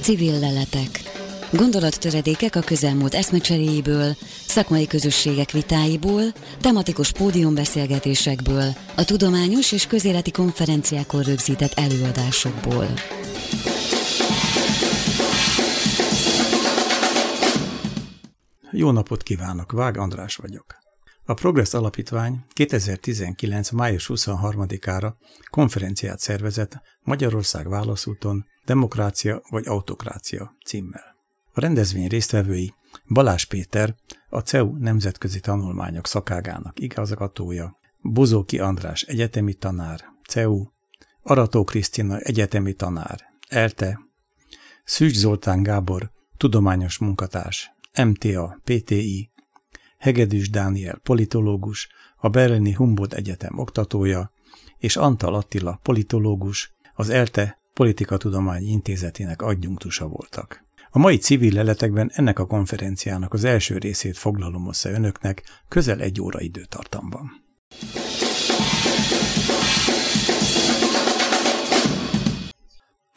Civil leletek. Gondolattöredékek a közelmúlt eszmecseréjéből, szakmai közösségek vitáiból, tematikus pódiumbeszélgetésekből, a tudományos és közéleti konferenciákon rögzített előadásokból. Jó napot kívánok, Vág András vagyok. A Progress Alapítvány 2019. május 23-ára konferenciát szervezett Magyarország válaszúton Demokrácia vagy Autokrácia címmel. A rendezvény résztvevői Balás Péter, a CEU nemzetközi tanulmányok szakágának igazgatója, Bozóki András egyetemi tanár, CEU, Arató Krisztina egyetemi tanár, ELTE, Szűcs Zoltán Gábor, tudományos munkatárs, MTA, PTI, Hegedűs Dániel politológus, a Berlini Humboldt Egyetem oktatója, és Antal Attila politológus, az ELTE Politikatudományi Intézetének adjunktusa voltak. A mai civil leletekben ennek a konferenciának az első részét foglalom össze önöknek közel egy óra időtartamban.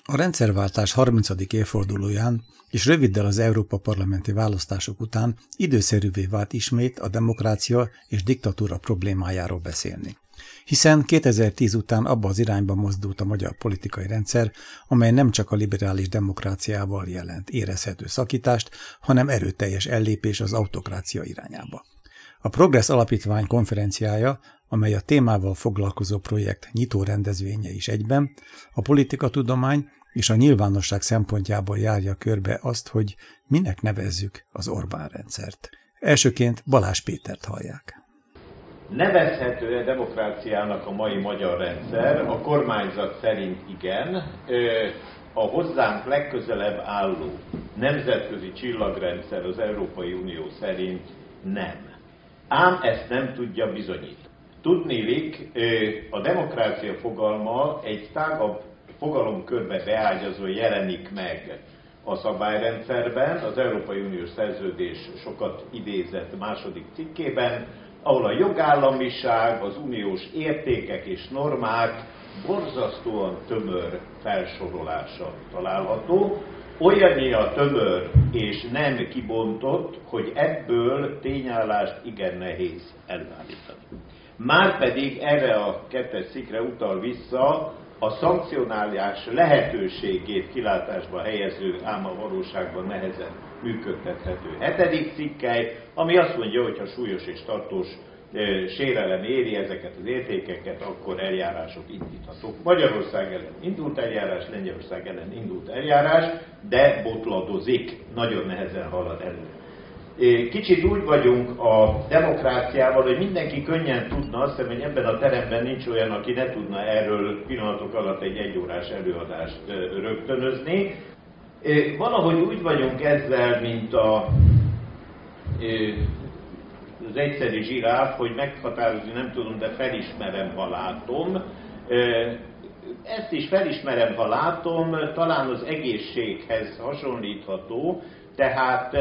A rendszerváltás 30. évfordulóján és röviddel az Európa parlamenti választások után időszerűvé vált ismét a demokrácia és diktatúra problémájáról beszélni. Hiszen 2010 után abba az irányba mozdult a magyar politikai rendszer, amely nem csak a liberális demokráciával jelent érezhető szakítást, hanem erőteljes ellépés az autokrácia irányába. A Progress Alapítvány konferenciája, amely a témával foglalkozó projekt nyitó rendezvénye is egyben, a politikatudomány és a nyilvánosság szempontjából járja körbe azt, hogy minek nevezzük az Orbán rendszert. Elsőként Balázs Pétert hallják. Nevezhető-e demokráciának a mai magyar rendszer? A kormányzat szerint igen. A hozzánk legközelebb álló nemzetközi csillagrendszer az Európai Unió szerint nem. Ám ezt nem tudja bizonyítani. Tudnélik, a demokrácia fogalma egy tágabb fogalomkörbe beágyazó jelenik meg a szabályrendszerben, az Európai Uniós Szerződés sokat idézett második cikkében, ahol a jogállamiság, az uniós értékek és normák borzasztóan tömör felsorolása található, a tömör és nem kibontott, hogy ebből tényállást igen nehéz elvállítani. Márpedig erre a kettes szikre utal vissza a szankcionálás lehetőségét kilátásba helyező, ám a valóságban nehezen működtethető hetedik cikkely, ami azt mondja, hogy ha súlyos és tartós sérelem éri ezeket az értékeket, akkor eljárások indíthatók. Magyarország ellen indult eljárás, Lengyelország ellen indult eljárás, de botladozik, nagyon nehezen halad előre. Kicsit úgy vagyunk a demokráciával, hogy mindenki könnyen tudna, azt hiszem, hogy ebben a teremben nincs olyan, aki ne tudna erről pillanatok alatt egy egyórás előadást rögtönözni. Valahogy úgy vagyunk ezzel, mint a, az egyszerű zsiráf, hogy meghatározni nem tudom, de felismerem, ha látom. Ezt is felismerem, ha látom, talán az egészséghez hasonlítható, tehát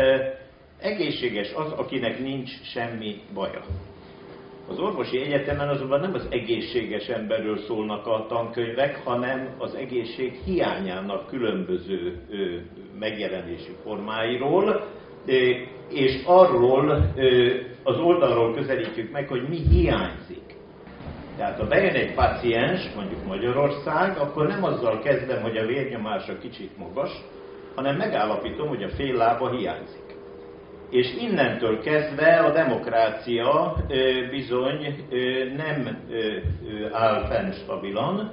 Egészséges az, akinek nincs semmi baja. Az orvosi egyetemen azonban nem az egészséges emberről szólnak a tankönyvek, hanem az egészség hiányának különböző megjelenési formáiról, és arról az oldalról közelítjük meg, hogy mi hiányzik. Tehát ha bejön egy paciens, mondjuk Magyarország, akkor nem azzal kezdem, hogy a vérnyomása kicsit magas, hanem megállapítom, hogy a fél lába hiányzik és innentől kezdve a demokrácia bizony nem áll fenn stabilan,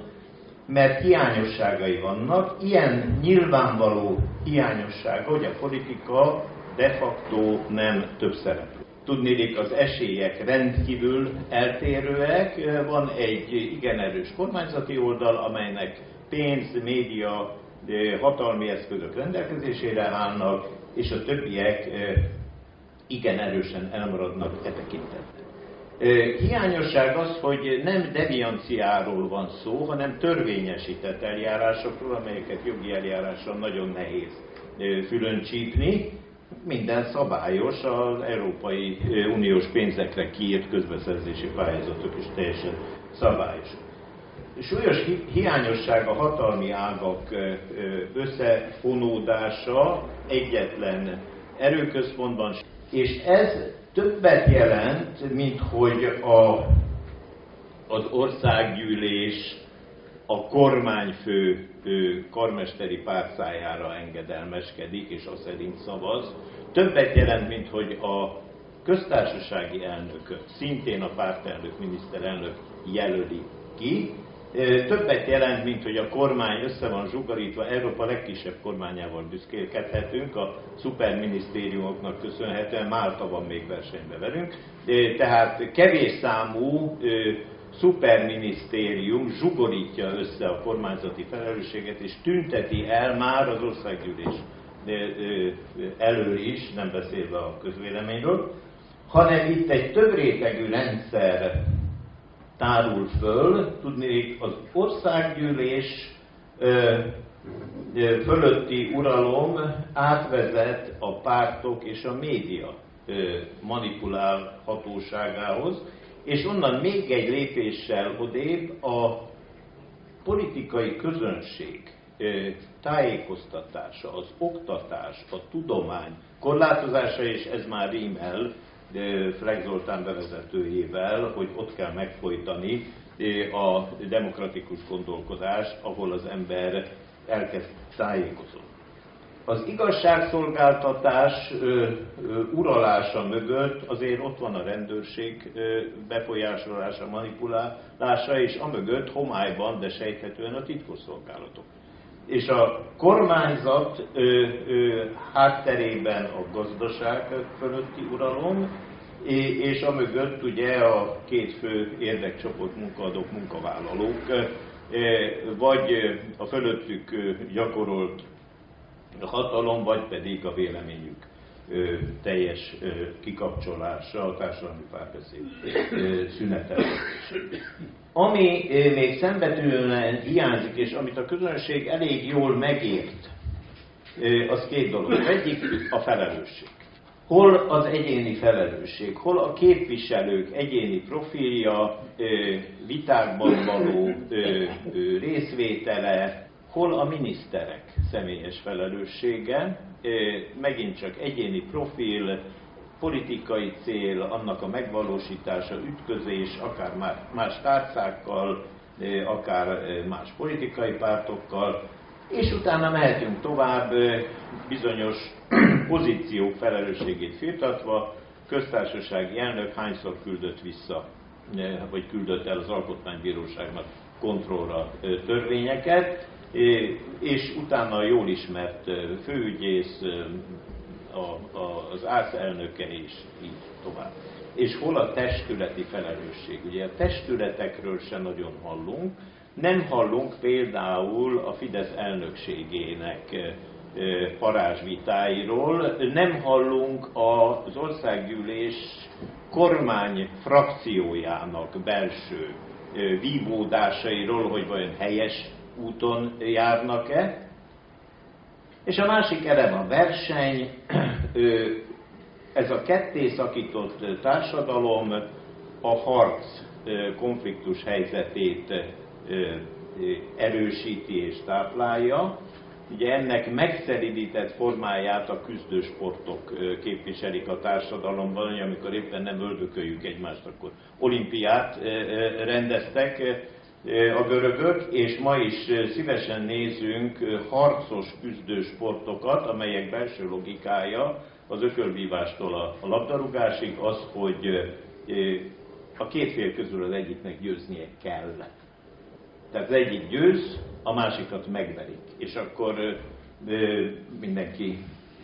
mert hiányosságai vannak. Ilyen nyilvánvaló hiányosság, hogy a politika de facto nem több szereplő. Tudnélik, az esélyek rendkívül eltérőek. Van egy igen erős kormányzati oldal, amelynek pénz, média, hatalmi eszközök rendelkezésére állnak, és a többiek igen erősen elmaradnak e tekintetben. Hiányosság az, hogy nem devianciáról van szó, hanem törvényesített eljárásokról, amelyeket jogi eljárással nagyon nehéz fülön csípni. Minden szabályos, az Európai Uniós pénzekre kiírt közbeszerzési pályázatok is teljesen szabályos. súlyos hiányosság a hatalmi ágak összefonódása egyetlen erőközpontban, és ez többet jelent, mint hogy a, az országgyűlés a kormányfő ő, karmesteri párcájára engedelmeskedik, és azt szerint szavaz. Többet jelent, mint hogy a köztársasági elnököt, szintén a pártelnök, miniszterelnök jelöli ki, többet jelent, mint hogy a kormány össze van zsugarítva, Európa legkisebb kormányával büszkélkedhetünk, a szuperminisztériumoknak köszönhetően Málta van még versenyben velünk, tehát kevés számú szuperminisztérium zsugorítja össze a kormányzati felelősséget, és tünteti el már az országgyűlés elől is, nem beszélve a közvéleményről, hanem itt egy több rétegű rendszer tárul föl, tudnék az országgyűlés fölötti uralom átvezet a pártok és a média manipulálhatóságához, és onnan még egy lépéssel odébb a politikai közönség tájékoztatása, az oktatás, a tudomány korlátozása, és ez már rímel Fleck Zoltán bevezetőjével, hogy ott kell megfojtani a demokratikus gondolkodást, ahol az ember elkezd tájékozódni. Az igazságszolgáltatás ö, ö, uralása mögött azért ott van a rendőrség ö, befolyásolása, manipulálása, és amögött homályban, de sejthetően a titkosszolgálatok. És a kormányzat ö, ö, hátterében a gazdaság fölötti uralom, és amögött ugye a két fő érdekcsoport munkaadók, munkavállalók, vagy a fölöttük gyakorolt hatalom, vagy pedig a véleményük teljes kikapcsolása, a társadalmi párbeszéd szünetelés. Ami még szembetűnően hiányzik, és amit a közönség elég jól megért, az két dolog. Az egyik a felelősség. Hol az egyéni felelősség, hol a képviselők egyéni profilja, vitákban való részvétele, hol a miniszterek személyes felelőssége, megint csak egyéni profil, politikai cél, annak a megvalósítása, ütközés, akár más tárcákkal, akár más politikai pártokkal, és utána mehetünk tovább bizonyos pozíciók felelősségét firtatva, köztársasági elnök hányszor küldött vissza, vagy küldött el az Alkotmánybíróságnak kontrollra törvényeket, és utána jól ismert főügyész, az ÁSZ elnöke és így tovább. És hol a testületi felelősség? Ugye a testületekről se nagyon hallunk, nem hallunk például a Fidesz elnökségének parázsvitáiról, nem hallunk az országgyűlés kormány frakciójának belső vívódásairól, hogy vajon helyes úton járnak-e. És a másik elem a verseny, ez a ketté szakított társadalom a harc konfliktus helyzetét erősíti és táplálja. Ugye ennek megszeridített formáját a küzdősportok képviselik a társadalomban, amikor éppen nem öldököljük egymást, akkor olimpiát rendeztek, a görögök, és ma is szívesen nézünk harcos küzdő sportokat, amelyek belső logikája az ökölvívástól a labdarúgásig az, hogy a két fél közül az egyiknek győznie kell. Tehát az egyik győz, a másikat megverik, és akkor mindenki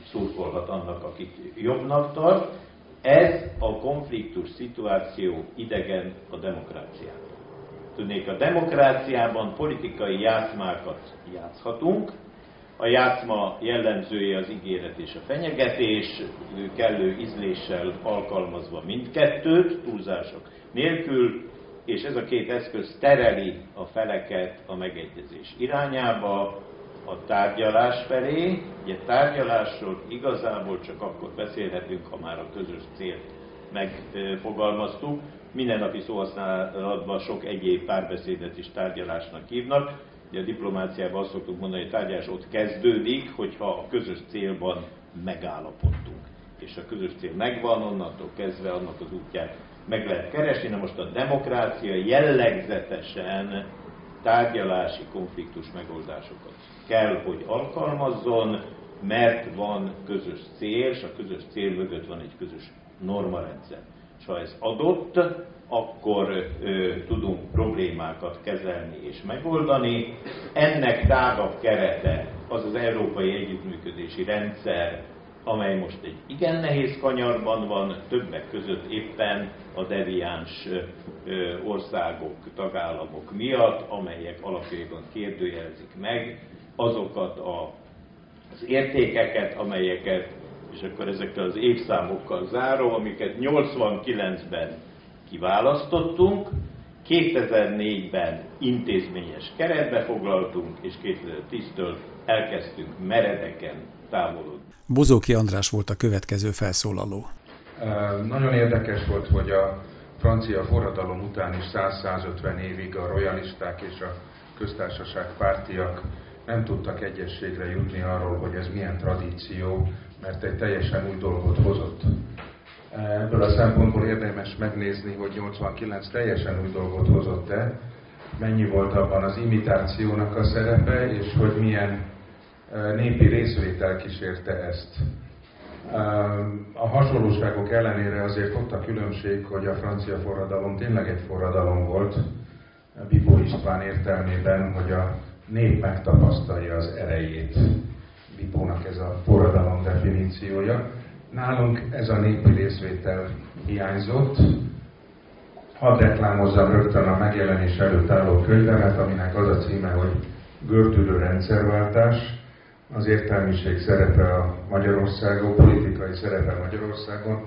szurkolhat annak, akit jobbnak tart. Ez a konfliktus szituáció idegen a demokráciának. Tudnék, a demokráciában politikai játszmákat játszhatunk, a játszma jellemzője az ígéret és a fenyegetés, kellő ízléssel alkalmazva mindkettőt, túlzások nélkül, és ez a két eszköz tereli a feleket a megegyezés irányába, a tárgyalás felé. Ugye tárgyalásról igazából csak akkor beszélhetünk, ha már a közös célt megfogalmaztuk, mindennapi szóhasználatban sok egyéb párbeszédet is tárgyalásnak hívnak. Ugye a diplomáciában azt szoktuk mondani, hogy a tárgyalás ott kezdődik, hogyha a közös célban megállapodtunk. És a közös cél megvan, onnantól kezdve annak az útját meg lehet keresni. Na most a demokrácia jellegzetesen tárgyalási konfliktus megoldásokat kell, hogy alkalmazzon, mert van közös cél, és a közös cél mögött van egy közös normarendszer. Ha ez adott, akkor ö, tudunk problémákat kezelni és megoldani. Ennek tágabb kerete az az európai együttműködési rendszer, amely most egy igen nehéz kanyarban van, többek között éppen a deviáns országok, tagállamok miatt, amelyek alapjában kérdőjelzik meg azokat a, az értékeket, amelyeket, és akkor ezekkel az évszámokkal záró, amiket 89-ben kiválasztottunk, 2004-ben intézményes keretbe foglaltunk, és 2010-től elkezdtünk meredeken távolodni. Bozóki András volt a következő felszólaló. Nagyon érdekes volt, hogy a francia forradalom után is 100-150 évig a royalisták és a köztársaság pártiak nem tudtak egyességre jutni arról, hogy ez milyen tradíció, mert egy teljesen új dolgot hozott. Ebből a szempontból érdemes megnézni, hogy 89 teljesen új dolgot hozott-e, mennyi volt abban az imitációnak a szerepe, és hogy milyen népi részvétel kísérte ezt. A hasonlóságok ellenére azért ott a különbség, hogy a francia forradalom tényleg egy forradalom volt, Bibó István értelmében, hogy a nép megtapasztalja az erejét. Bibónak ez a forradalom definíciója. Nálunk ez a népi részvétel hiányzott. Hadd reklámozzam rögtön a megjelenés előtt álló könyvemet, aminek az a címe, hogy Görtülő rendszerváltás, az értelmiség szerepe a Magyarországon, politikai szerepe Magyarországon.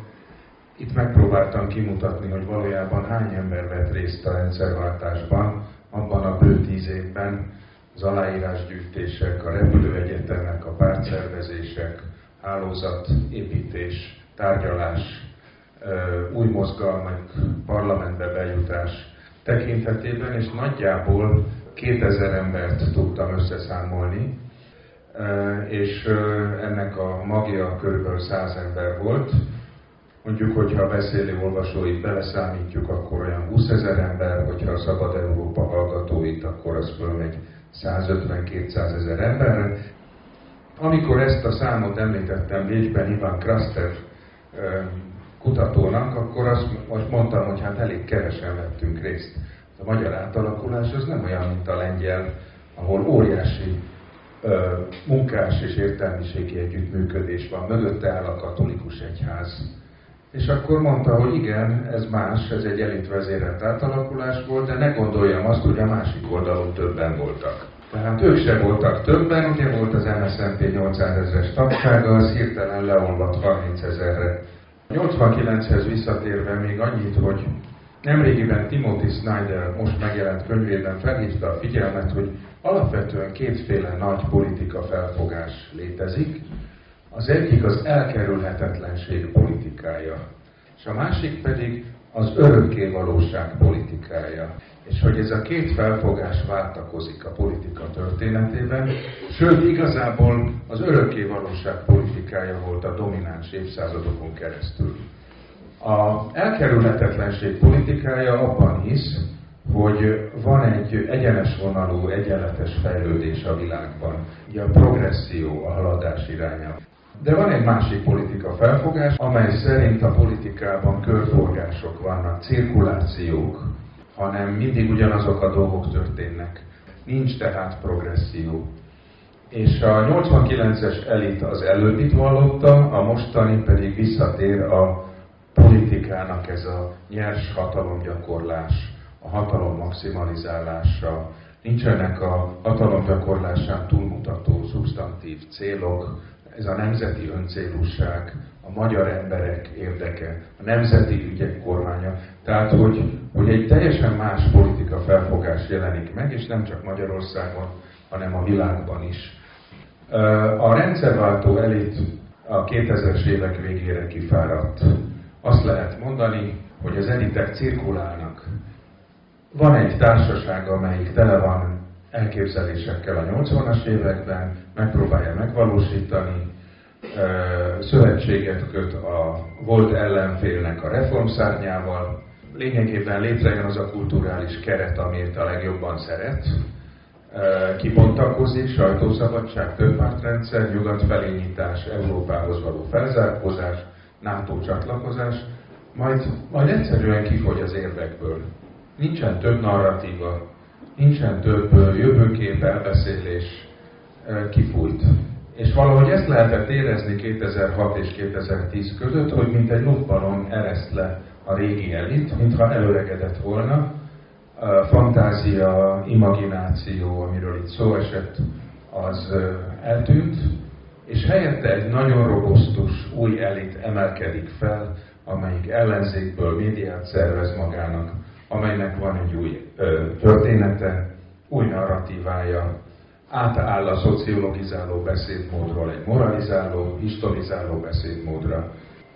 Itt megpróbáltam kimutatni, hogy valójában hány ember vett részt a rendszerváltásban, abban a bő tíz évben, az aláírásgyűjtések, a repülőegyetemek, a pártszervezések, hálózatépítés, tárgyalás, új mozgalmak, parlamentbe bejutás tekintetében, és nagyjából 2000 embert tudtam összeszámolni, és ennek a magja körülbelül 100 ember volt. Mondjuk, hogyha a beszélő olvasóit beleszámítjuk, akkor olyan 20 ezer ember, hogyha a Szabad Európa hallgatóit, akkor az fölmegy 150-200 ezer emberre. Amikor ezt a számot említettem Bécsben Ivan Krastev kutatónak, akkor azt, azt mondtam, hogy hát elég kevesen vettünk részt. A magyar átalakulás az nem olyan, mint a lengyel, ahol óriási munkás és értelmiségi együttműködés van, mögötte áll a katolikus egyház. És akkor mondta, hogy igen, ez más, ez egy elitvezérelt átalakulás volt, de ne gondoljam azt, hogy a másik oldalon többen voltak. Tehát ők sem voltak többen, ugye volt az MSZNP 800 ezeres tagsága, az hirtelen leolvadt 30 ezerre. 89-hez visszatérve még annyit, hogy nemrégiben Timothy Snyder most megjelent könyvében felhívta a figyelmet, hogy alapvetően kétféle nagy politika felfogás létezik. Az egyik az elkerülhetetlenség politikája, és a másik pedig az örökké valóság politikája. És hogy ez a két felfogás váltakozik a politika történetében, sőt igazából az örökké valóság politikája volt a domináns évszázadokon keresztül. A elkerülhetetlenség politikája abban hisz, hogy van egy egyenes vonalú, egyenletes fejlődés a világban, ugye a progresszió, a haladás iránya. De van egy másik politika felfogás, amely szerint a politikában körforgások vannak, cirkulációk, hanem mindig ugyanazok a dolgok történnek. Nincs tehát progresszió. És a 89-es elit az előbbit vallotta, a mostani pedig visszatér a politikának ez a nyers hatalomgyakorlás, a hatalom maximalizálása, nincsenek a hatalom gyakorlásán túlmutató szubstantív célok, ez a nemzeti öncélúság, a magyar emberek érdeke, a nemzeti ügyek kormánya. Tehát, hogy, hogy egy teljesen más politika felfogás jelenik meg, és nem csak Magyarországon, hanem a világban is. A rendszerváltó elit a 2000-es évek végére kifáradt. Azt lehet mondani, hogy az elitek cirkulálnak. Van egy társaság, amelyik tele van elképzelésekkel a 80-as években, megpróbálja megvalósítani, szövetséget köt a volt ellenfélnek a reformszárnyával, lényegében létrejön az a kulturális keret, amit a legjobban szeret, kibontakozik, sajtószabadság, többpártrendszer, nyugat felényítás, Európához való felzárkózás, NATO csatlakozás, majd, majd egyszerűen kifogy az érvekből. Nincsen több narratíva, nincsen több jövőkép, elbeszélés, kifújt. És valahogy ezt lehetett érezni 2006 és 2010 között, hogy mint egy luftballon ereszt le a régi elit, mintha előregedett volna. Fantázia, imagináció, amiről itt szó esett, az eltűnt, és helyette egy nagyon robosztus új elit emelkedik fel, amelyik ellenzékből médiát szervez magának, amelynek van egy új ö, története, új narratívája, átáll a szociologizáló beszédmódról egy moralizáló, historizáló beszédmódra.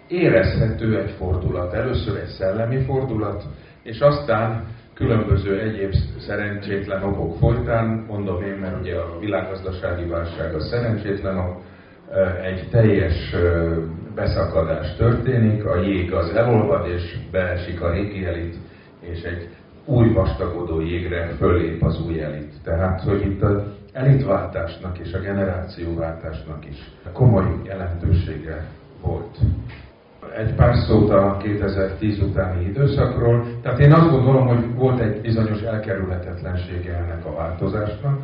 Érezhető egy fordulat, először egy szellemi fordulat, és aztán különböző egyéb szerencsétlen okok folytán, mondom én, mert ugye a világgazdasági válság a szerencsétlen ok, egy teljes beszakadás történik, a jég az elolvad, és beesik a régi elit, és egy új vastagodó jégre fölép az új elit. Tehát, hogy itt a elitváltásnak és a generációváltásnak is komoly jelentősége volt. Egy pár szót a 2010 utáni időszakról. Tehát én azt gondolom, hogy volt egy bizonyos elkerülhetetlensége ennek a változásnak,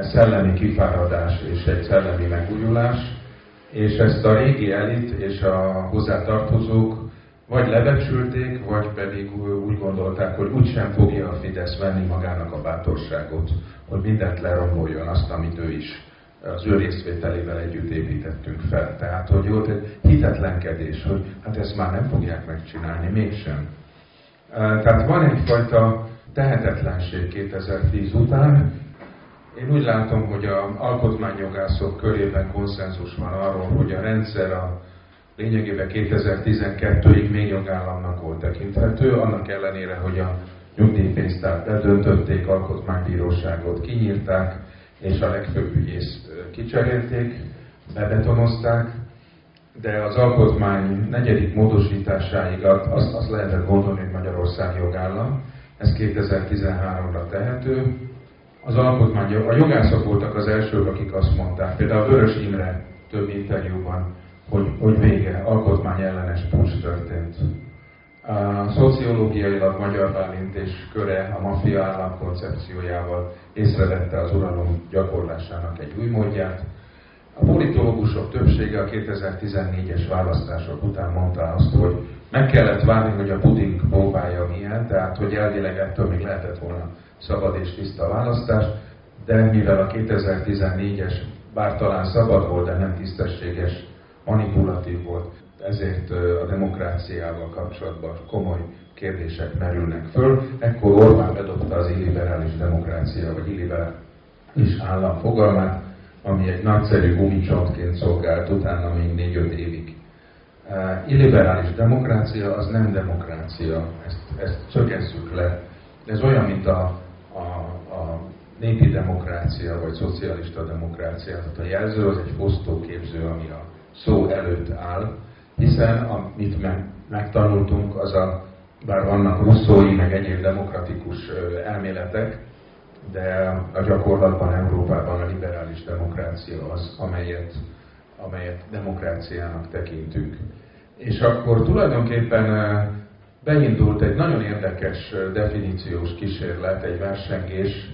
szellemi kifáradás és egy szellemi megújulás, és ezt a régi elit és a hozzátartozók vagy lebecsülték, vagy pedig úgy gondolták, hogy úgysem fogja a Fidesz venni magának a bátorságot, hogy mindent leromoljon azt, amit ő is az ő részvételével együtt építettünk fel. Tehát, hogy volt egy hitetlenkedés, hogy hát ezt már nem fogják megcsinálni, mégsem. Tehát van egyfajta tehetetlenség 2010 után. Én úgy látom, hogy a alkotmányjogászok körében konszenzus van arról, hogy a rendszer a lényegében 2012-ig még jogállamnak volt tekinthető, annak ellenére, hogy a nyugdíjpénztárt bedöntötték, alkotmánybíróságot kinyírták, és a legfőbb ügyészt kicserélték, bebetonozták, de az alkotmány negyedik módosításáig azt, azt lehetett gondolni, hogy Magyarország jogállam, ez 2013-ra tehető. Az alkotmány, a jogászok voltak az elsők, akik azt mondták, például Vörös Imre több interjúban hogy, hogy vége, alkotmány ellenes pucs történt. A szociológiailag Magyar Bálint köre a maffia állam koncepciójával észrevette az uralom gyakorlásának egy új módját. A politológusok többsége a 2014-es választások után mondta azt, hogy meg kellett várni, hogy a puding próbálja milyen, tehát hogy elvileg ettől még lehetett volna szabad és tiszta választás, de mivel a 2014-es bár talán szabad volt, de nem tisztességes manipulatív volt, ezért a demokráciával kapcsolatban komoly kérdések merülnek föl. Ekkor Orbán bedobta az illiberális demokrácia, vagy illiberális állam fogalmát, ami egy nagyszerű gumicsontként szolgált utána még négy-öt évig. Illiberális demokrácia az nem demokrácia, ezt, ezt csökkesszük le. Ez olyan, mint a, a, a népi demokrácia, vagy szocialista demokrácia. Tehát a jelző az egy fosztóképző, ami a szó előtt áll, hiszen amit meg, megtanultunk, az a, bár vannak russzói, meg egyéb demokratikus elméletek, de a gyakorlatban Európában a liberális demokrácia az, amelyet, amelyet demokráciának tekintünk. És akkor tulajdonképpen beindult egy nagyon érdekes definíciós kísérlet, egy versengés,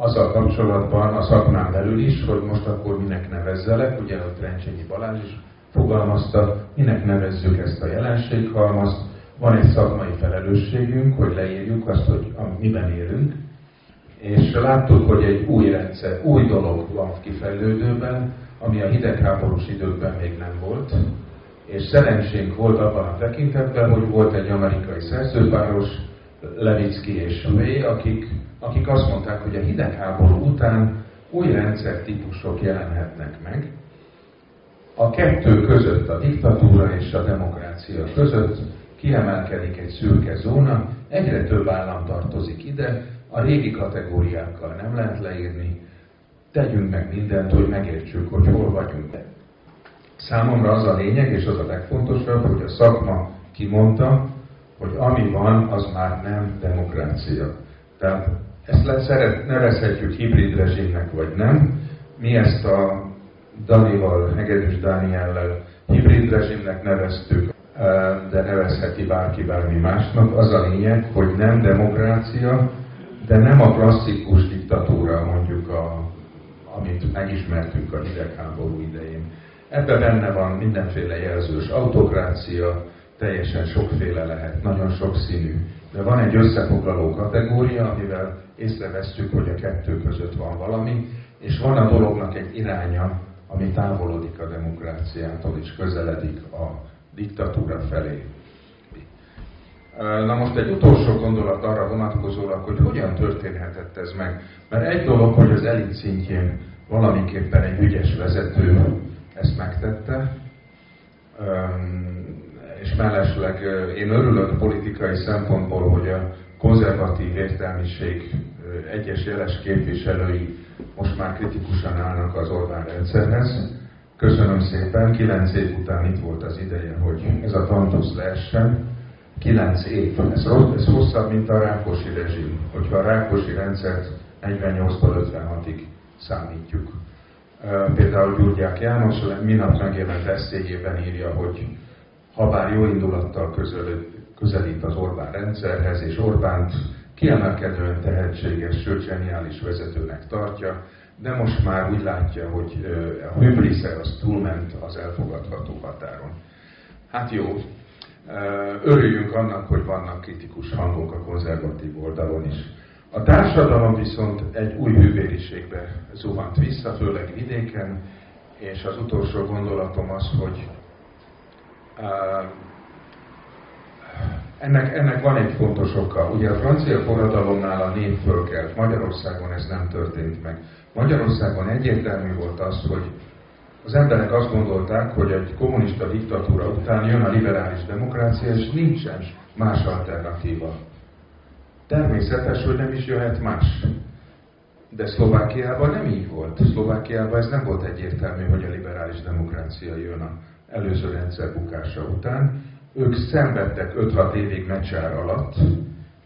azzal kapcsolatban a szakmán belül is, hogy most akkor minek nevezzelek, ugye a Trencsényi Balázs is fogalmazta, minek nevezzük ezt a jelenséghalmazt, van egy szakmai felelősségünk, hogy leírjuk azt, hogy miben élünk, és láttuk, hogy egy új rendszer, új dolog van kifejlődőben, ami a hidegháborús időkben még nem volt, és szerencsénk volt abban a tekintetben, hogy volt egy amerikai szerzőpáros, Levicki és Way, akik akik azt mondták, hogy a hidegháború után új rendszertípusok jelenhetnek meg. A kettő között, a diktatúra és a demokrácia között kiemelkedik egy szürke zóna, egyre több állam tartozik ide, a régi kategóriákkal nem lehet leírni, tegyünk meg mindent, hogy megértsük, hogy hol vagyunk. Számomra az a lényeg, és az a legfontosabb, hogy a szakma kimondta, hogy ami van, az már nem demokrácia. Tehát ezt le, szeret, nevezhetjük hibrid rezsimnek, vagy nem. Mi ezt a Danival, Hegedűs Dániellel hibrid rezsimnek neveztük, de nevezheti bárki bármi másnak. Az a lényeg, hogy nem demokrácia, de nem a klasszikus diktatúra, mondjuk, a, amit megismertünk a hidegháború idején. Ebben benne van mindenféle jelzős autokrácia, teljesen sokféle lehet, nagyon sokszínű. De van egy összefoglaló kategória, amivel észrevesztjük, hogy a kettő között van valami, és van a dolognak egy iránya, ami távolodik a demokráciától, és közeledik a diktatúra felé. Na most egy utolsó gondolat arra vonatkozólag, hogy hogyan történhetett ez meg. Mert egy dolog, hogy az elit szintjén valamiképpen egy ügyes vezető ezt megtette, és mellesleg én örülök politikai szempontból, hogy a konzervatív értelmiség egyes jeles képviselői most már kritikusan állnak az Orbán rendszerhez. Köszönöm szépen, kilenc év után itt volt az ideje, hogy ez a tantusz leessen. Kilenc év. Ez, ez hosszabb, mint a Rákosi rezsim, hogyha a Rákosi rendszert 48-tól 56-ig számítjuk. Például Gyurgyák János minap megjelent eszéjében írja, hogy ha bár jó indulattal közelít az Orbán rendszerhez, és Orbánt kiemelkedően tehetséges, sőt zseniális vezetőnek tartja, de most már úgy látja, hogy a hübrisze az túlment az elfogadható határon. Hát jó, örüljünk annak, hogy vannak kritikus hangok a konzervatív oldalon is. A társadalom viszont egy új hűvériségbe zuhant vissza, főleg vidéken, és az utolsó gondolatom az, hogy ennek, ennek van egy fontos oka. Ugye a francia forradalomnál a nép fölkelt, Magyarországon ez nem történt meg. Magyarországon egyértelmű volt az, hogy az emberek azt gondolták, hogy egy kommunista diktatúra után jön a liberális demokrácia, és nincsen más alternatíva. Természetes, hogy nem is jöhet más. De Szlovákiában nem így volt. Szlovákiában ez nem volt egyértelmű, hogy a liberális demokrácia jön a előző rendszer bukása után. Ők szenvedtek 5-6 évig meccsár alatt,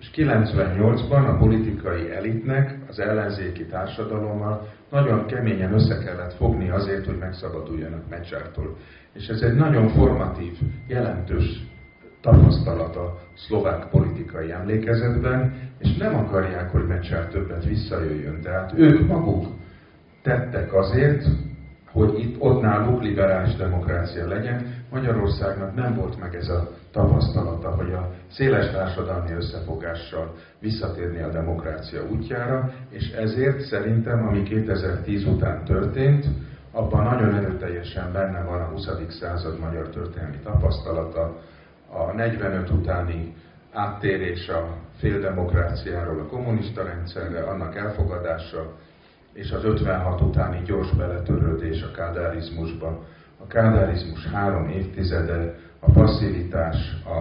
és 98-ban a politikai elitnek, az ellenzéki társadalommal nagyon keményen össze kellett fogni azért, hogy megszabaduljanak meccsártól. És ez egy nagyon formatív, jelentős tapasztalat a szlovák politikai emlékezetben, és nem akarják, hogy Mecsár többet visszajöjjön. Tehát ők maguk tettek azért, hogy itt ott náluk liberális demokrácia legyen. Magyarországnak nem volt meg ez a tapasztalata, hogy a széles társadalmi összefogással visszatérni a demokrácia útjára, és ezért szerintem, ami 2010 után történt, abban nagyon erőteljesen benne van a 20. század magyar történelmi tapasztalata, a 45 utáni áttérés a féldemokráciáról a kommunista rendszerre, annak elfogadása, és az 56 utáni gyors beletörődés a kádárizmusba. A kádárizmus három évtizede, a passzivitás, a,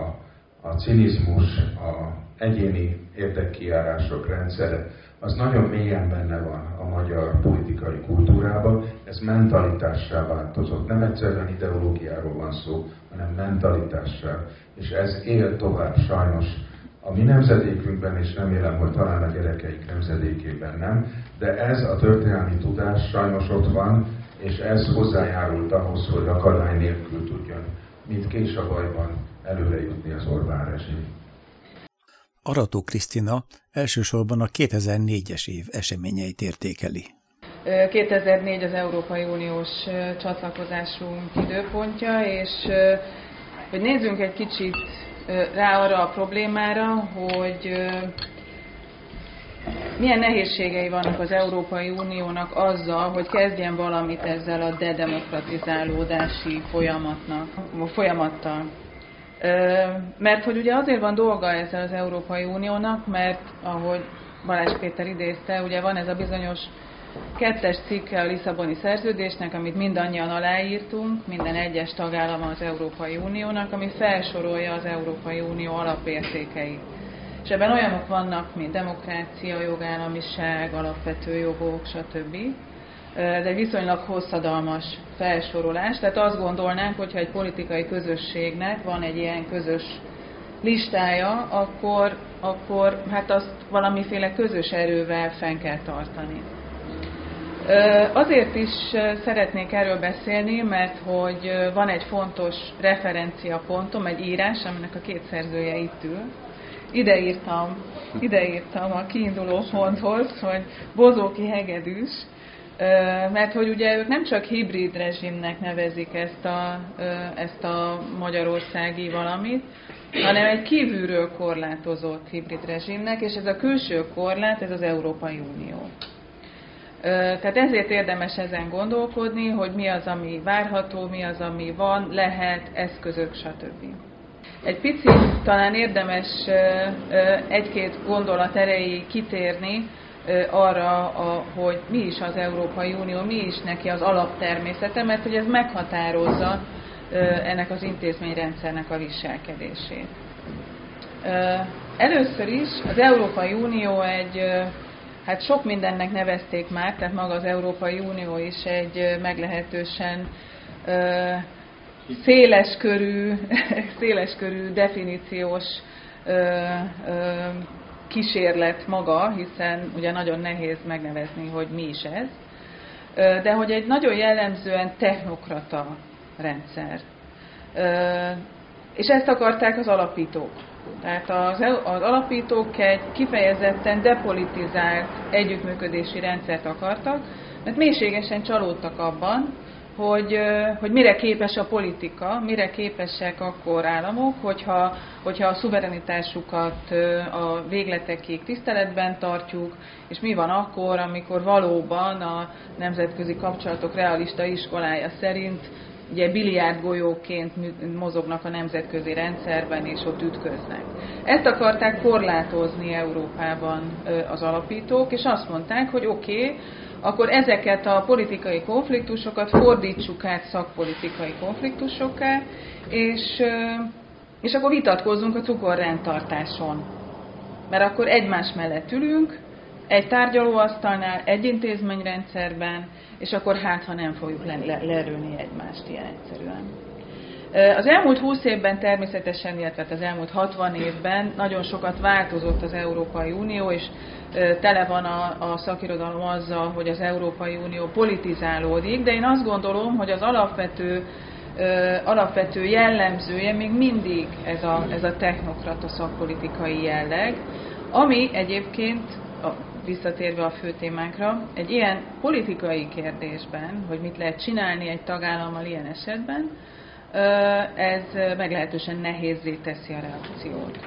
a cinizmus, a egyéni érdekkiárások rendszere, az nagyon mélyen benne van a magyar politikai kultúrában, ez mentalitássá változott. Nem egyszerűen ideológiáról van szó, hanem mentalitássá. És ez él tovább sajnos a mi nemzedékünkben, és remélem, hogy talán a gyerekeik nemzedékében nem, de ez a történelmi tudás sajnos ott van, és ez hozzájárult ahhoz, hogy akadály nélkül tudjon, mint kés a bajban előre jutni az Orbán rezsim. Arató Krisztina elsősorban a 2004-es év eseményeit értékeli. 2004 az Európai Uniós csatlakozásunk időpontja, és hogy nézzünk egy kicsit rá arra a problémára, hogy milyen nehézségei vannak az Európai Uniónak azzal, hogy kezdjen valamit ezzel a dedemokratizálódási folyamatnak, folyamattal. Mert hogy ugye azért van dolga ezzel az Európai Uniónak, mert ahogy Balázs Péter idézte, ugye van ez a bizonyos kettes cikke a Lisszaboni szerződésnek, amit mindannyian aláírtunk, minden egyes tagállama az Európai Uniónak, ami felsorolja az Európai Unió alapértékeit. És ebben olyanok vannak, mint demokrácia, jogállamiság, alapvető jogok, stb. Ez egy viszonylag hosszadalmas felsorolás, tehát azt gondolnánk, hogyha egy politikai közösségnek van egy ilyen közös listája, akkor, akkor hát azt valamiféle közös erővel fenn kell tartani. Azért is szeretnék erről beszélni, mert hogy van egy fontos referenciapontom, egy írás, aminek a két szerzője itt ül. Ide írtam, ide írtam a kiinduló ponthoz, hogy Bozóki hegedűs, mert hogy ugye ők nem csak hibrid rezsimnek nevezik ezt a, ezt a magyarországi valamit, hanem egy kívülről korlátozott hibrid rezsimnek, és ez a külső korlát, ez az Európai Unió. Tehát ezért érdemes ezen gondolkodni, hogy mi az, ami várható, mi az, ami van, lehet, eszközök, stb. Egy picit talán érdemes egy-két gondolat erejéig kitérni arra, hogy mi is az Európai Unió, mi is neki az alaptermészete, mert hogy ez meghatározza ennek az intézményrendszernek a viselkedését. Először is az Európai Unió egy Hát sok mindennek nevezték már, tehát maga az Európai Unió is egy meglehetősen széleskörű, széleskörű definíciós kísérlet maga, hiszen ugye nagyon nehéz megnevezni, hogy mi is ez, de hogy egy nagyon jellemzően technokrata rendszer. És ezt akarták az alapítók. Tehát az, az alapítók egy kifejezetten depolitizált együttműködési rendszert akartak, mert mélységesen csalódtak abban, hogy, hogy mire képes a politika, mire képesek akkor államok, hogyha, hogyha a szuverenitásukat a végletekig tiszteletben tartjuk, és mi van akkor, amikor valóban a nemzetközi kapcsolatok realista iskolája szerint ugye biliárd golyóként mozognak a nemzetközi rendszerben, és ott ütköznek. Ezt akarták korlátozni Európában az alapítók, és azt mondták, hogy oké, okay, akkor ezeket a politikai konfliktusokat fordítsuk át szakpolitikai konfliktusokká, és, és akkor vitatkozzunk a cukorrendtartáson. Mert akkor egymás mellett ülünk, egy tárgyalóasztalnál, egy intézményrendszerben, és akkor hát, ha nem fogjuk lerőni egymást ilyen egyszerűen. Az elmúlt 20 évben természetesen, illetve az elmúlt 60 évben nagyon sokat változott az Európai Unió, és tele van a, a szakirodalom azzal, hogy az Európai Unió politizálódik, de én azt gondolom, hogy az alapvető, alapvető jellemzője még mindig ez a, ez a technokrata szakpolitikai jelleg, ami egyébként visszatérve a fő témánkra, egy ilyen politikai kérdésben, hogy mit lehet csinálni egy tagállammal ilyen esetben, ez meglehetősen nehézé teszi a reakciót.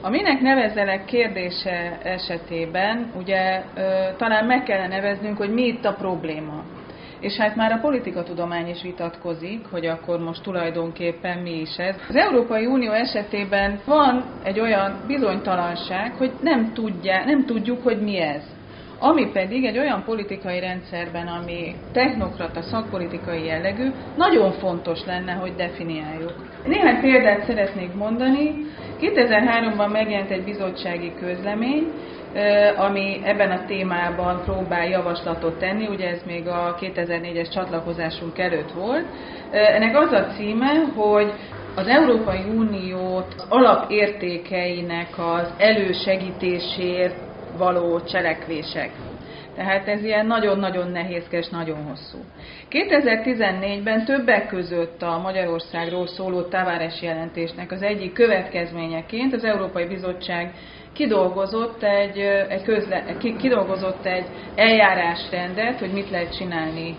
A minek nevezzelek kérdése esetében ugye talán meg kellene neveznünk, hogy mi itt a probléma. És hát már a politikatudomány is vitatkozik, hogy akkor most tulajdonképpen mi is ez. Az Európai Unió esetében van egy olyan bizonytalanság, hogy nem, tudja, nem tudjuk, hogy mi ez. Ami pedig egy olyan politikai rendszerben, ami technokrata, szakpolitikai jellegű, nagyon fontos lenne, hogy definiáljuk. Néhány példát szeretnék mondani. 2003-ban megjelent egy bizottsági közlemény, ami ebben a témában próbál javaslatot tenni, ugye ez még a 2004-es csatlakozásunk előtt volt. Ennek az a címe, hogy az Európai Uniót alapértékeinek az elősegítésért való cselekvések. Tehát ez ilyen nagyon-nagyon nehézkes, nagyon hosszú. 2014-ben többek között a Magyarországról szóló Tavares jelentésnek az egyik következményeként az Európai Bizottság kidolgozott egy, egy, közle, kidolgozott egy eljárásrendet, hogy mit lehet csinálni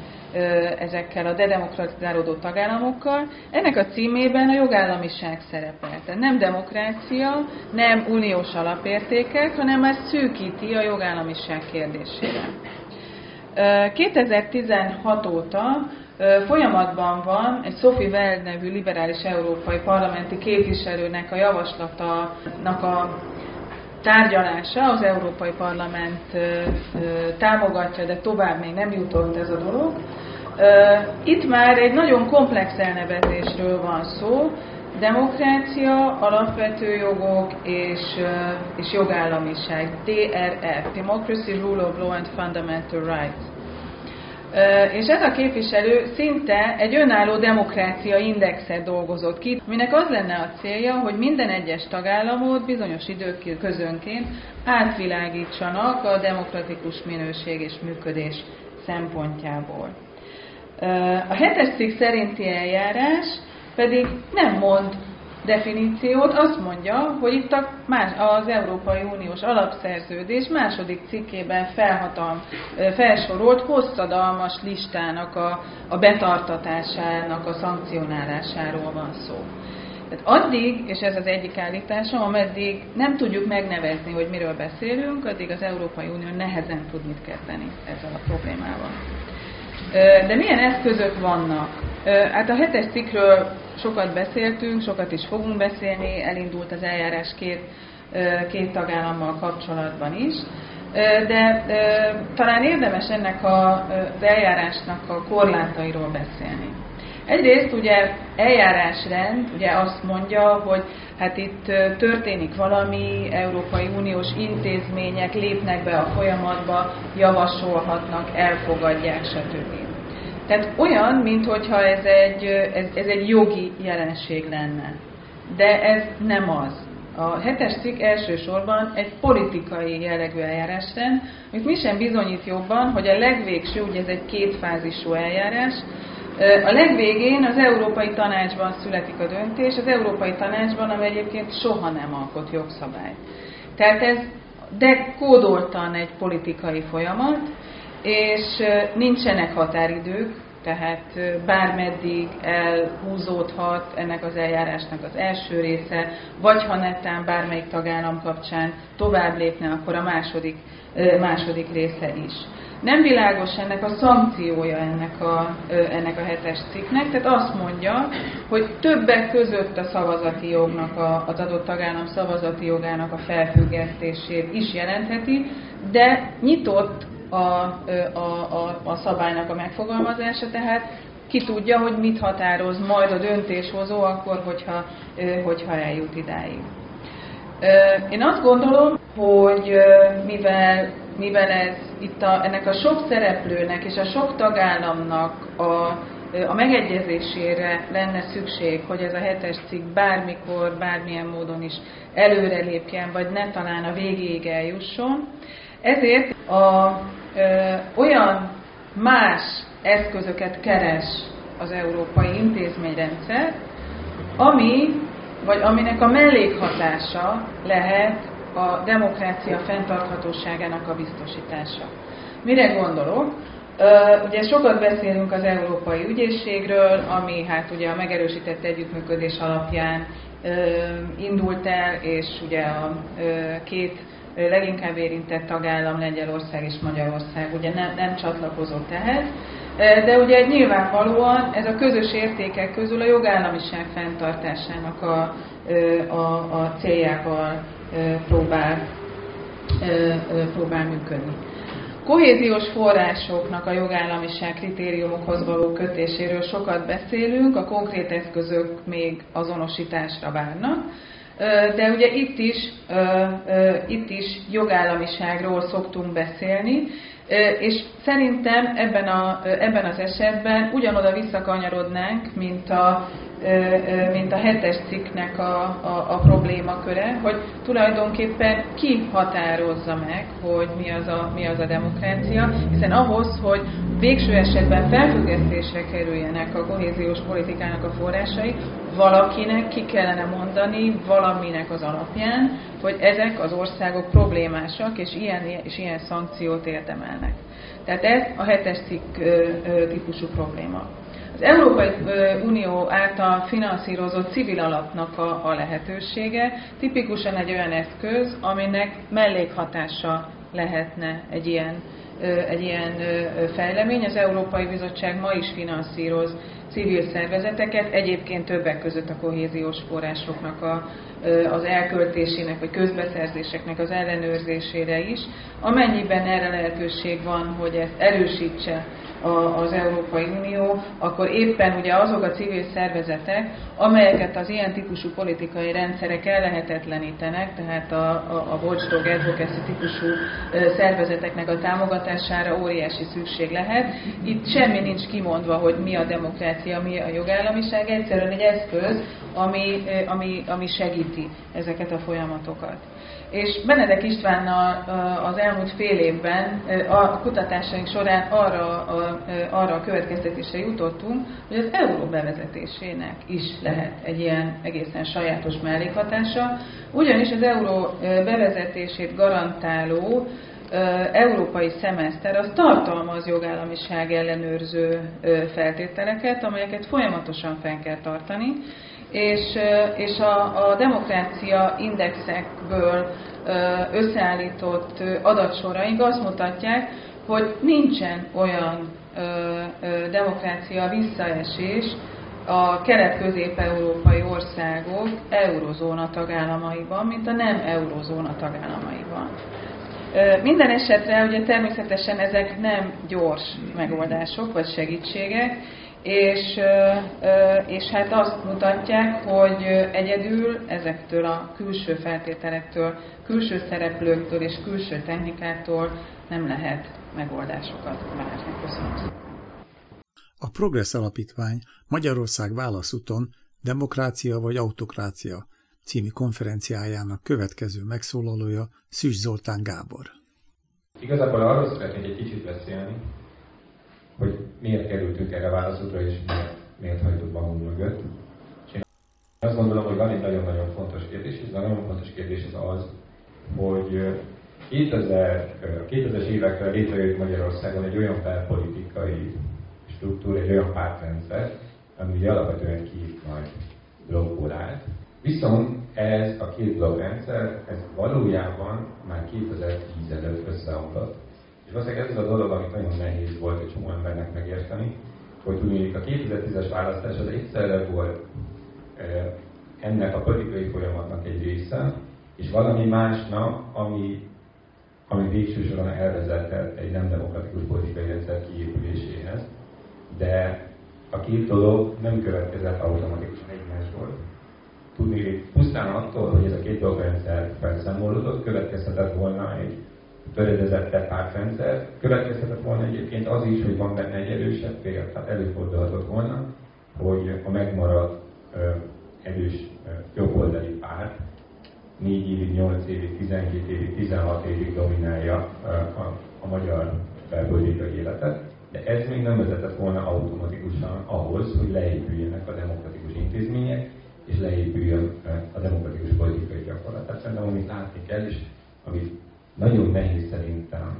ezekkel a dedemokratizálódó tagállamokkal. Ennek a címében a jogállamiság szerepel. Tehát nem demokrácia, nem uniós alapértékek, hanem ez szűkíti a jogállamiság kérdésére. 2016 óta folyamatban van egy Sophie Weld nevű liberális európai parlamenti képviselőnek a javaslatának a tárgyalása, az Európai Parlament támogatja, de tovább még nem jutott ez a dolog. Itt már egy nagyon komplex elnevezésről van szó, demokrácia, alapvető jogok és, és jogállamiság, DRF, Democracy, Rule of Law and Fundamental Rights. És ez a képviselő szinte egy önálló demokrácia indexet dolgozott ki, aminek az lenne a célja, hogy minden egyes tagállamot bizonyos idők közönként átvilágítsanak a demokratikus minőség és működés szempontjából. A hetes cikk szerinti eljárás pedig nem mond definíciót, azt mondja, hogy itt a más, az Európai Uniós alapszerződés második cikkében felhatalm, felsorolt hosszadalmas listának a, a betartatásának a szankcionálásáról van szó. Tehát addig, és ez az egyik állításom, ameddig nem tudjuk megnevezni, hogy miről beszélünk, addig az Európai Unió nehezen tud mit kezdeni ezzel a problémával. De milyen eszközök vannak? Hát a hetes cikkről sokat beszéltünk, sokat is fogunk beszélni, elindult az eljárás két, két tagállammal kapcsolatban is, de talán érdemes ennek az eljárásnak a korlátairól beszélni. Egyrészt ugye eljárásrend ugye azt mondja, hogy hát itt történik valami, Európai Uniós intézmények lépnek be a folyamatba, javasolhatnak, elfogadják, stb. Tehát olyan, mintha ez egy, ez, ez egy jogi jelenség lenne. De ez nem az. A hetes cikk elsősorban egy politikai jellegű eljárásrend, amit mi sem bizonyít jobban, hogy a legvégső, ugye ez egy kétfázisú eljárás, a legvégén az Európai Tanácsban születik a döntés, az Európai Tanácsban, ami egyébként soha nem alkot jogszabályt. Tehát ez de kódoltan egy politikai folyamat, és nincsenek határidők, tehát bármeddig elhúzódhat ennek az eljárásnak az első része, vagy ha netán bármelyik tagállam kapcsán tovább lépne, akkor a második, második része is. Nem világos ennek a szankciója ennek a, ennek a hetes cikknek, tehát azt mondja, hogy többek között a szavazati jognak, a, az adott tagállam szavazati jogának a felfüggesztését is jelentheti, de nyitott a, a, a, a szabálynak a megfogalmazása, tehát ki tudja, hogy mit határoz majd a döntéshozó akkor, hogyha, hogyha eljut idáig. Én azt gondolom, hogy mivel, mivel ez itt a, ennek a sok szereplőnek és a sok tagállamnak a, a megegyezésére lenne szükség, hogy ez a hetes cikk bármikor, bármilyen módon is előrelépjen, vagy ne talán a végéig eljusson. Ezért a olyan más eszközöket keres az európai intézményrendszer, ami, vagy aminek a mellékhatása lehet a demokrácia fenntarthatóságának a biztosítása. Mire gondolok? Ugye sokat beszélünk az Európai Ügyészségről, ami hát ugye a megerősített együttműködés alapján indult el, és ugye a két leginkább érintett tagállam Lengyelország és Magyarország. Ugye nem, nem csatlakozott ehhez, de ugye nyilvánvalóan ez a közös értékek közül a jogállamiság fenntartásának a, a, a céljával próbál, próbál működni. Kohéziós forrásoknak a jogállamiság kritériumokhoz való kötéséről sokat beszélünk, a konkrét eszközök még azonosításra várnak de ugye itt is, itt is jogállamiságról szoktunk beszélni, és szerintem ebben, a, ebben az esetben ugyanoda visszakanyarodnánk, mint a, mint a hetes cikknek a, a, a problémaköre, hogy tulajdonképpen ki határozza meg, hogy mi az, a, mi az a demokrácia, hiszen ahhoz, hogy végső esetben felfüggesztésre kerüljenek a kohéziós politikának a forrásai, valakinek ki kellene mondani valaminek az alapján, hogy ezek az országok problémásak, és ilyen, és ilyen szankciót érdemelnek. Tehát ez a hetes cikk típusú probléma. Az Európai Unió által finanszírozott civil alapnak a, a lehetősége tipikusan egy olyan eszköz, aminek mellékhatása lehetne egy ilyen, egy ilyen fejlemény. Az Európai Bizottság ma is finanszíroz civil szervezeteket, egyébként többek között a kohéziós forrásoknak a, az elköltésének vagy közbeszerzéseknek az ellenőrzésére is, amennyiben erre lehetőség van, hogy ezt erősítse az Európai Unió, akkor éppen ugye azok a civil szervezetek, amelyeket az ilyen típusú politikai rendszerek ellehetetlenítenek, tehát a, a, a watchdog advocacy típusú szervezeteknek a támogatására óriási szükség lehet. Itt semmi nincs kimondva, hogy mi a demokrácia, mi a jogállamiság, egyszerűen egy eszköz, ami, ami, ami segíti ezeket a folyamatokat. És Benedek Istvánnal az elmúlt fél évben a kutatásaink során arra, arra a következtetésre jutottunk, hogy az euró bevezetésének is lehet egy ilyen egészen sajátos mellékhatása, ugyanis az euró bevezetését garantáló európai szemeszter az tartalmaz jogállamiság ellenőrző feltételeket, amelyeket folyamatosan fenn kell tartani, és, és a, a demokrácia indexekből összeállított adatsoraink azt mutatják, hogy nincsen olyan demokrácia visszaesés a kelet-közép-európai országok eurozóna tagállamaiban, mint a nem eurozóna tagállamaiban. Minden esetre ugye természetesen ezek nem gyors megoldások vagy segítségek, és, és hát azt mutatják, hogy egyedül ezektől a külső feltételektől, külső szereplőktől és külső technikától nem lehet megoldásokat várni. Köszönöm A Progress Alapítvány Magyarország válaszúton Demokrácia vagy Autokrácia című konferenciájának következő megszólalója Szűs Zoltán Gábor. Igazából arról szeretnék egy kicsit beszélni, hogy miért kerültünk erre a válaszútra, és miért, miért hagytuk magunk mögött. És én azt gondolom, hogy van egy nagyon-nagyon fontos kérdés, és a nagyon fontos kérdés az az, hogy 2000, 2000-es évekre létrejött Magyarországon egy olyan belpolitikai struktúra, egy olyan pártrendszer, ami alapvetően kiírt majd blokkból állt. Viszont ez a két blokkrendszer, ez valójában már 2010 előtt összeomlott, és valószínűleg ez az a dolog, amit nagyon nehéz volt egy csomó embernek megérteni, hogy tudjuk a 2010-es választás az egyszerre volt ennek a politikai folyamatnak egy része, és valami másnak, ami, ami végső soron elvezetett egy nem demokratikus politikai rendszer kiépüléséhez. De a két dolog nem következett automatikusan pusztán attól, hogy ez a két dolgrendszer felszámolódott, következhetett volna egy töredezettebb pártrendszer. Következhetett volna egyébként az is, hogy van benne egy erősebb fél, tehát előfordulhatott volna, hogy a megmaradt ö, erős ö, jobboldali párt 4 évig, 8 évig, 12 évig, 16 évig dominálja a, a, a magyar belpolitikai életet, de ez még nem vezetett volna automatikusan ahhoz, hogy leépüljenek a demokratikus intézmények, és leépüljön a demokratikus politikai gyakorlat. Tehát szerintem, amit látni kell, és amit nagyon nehéz szerintem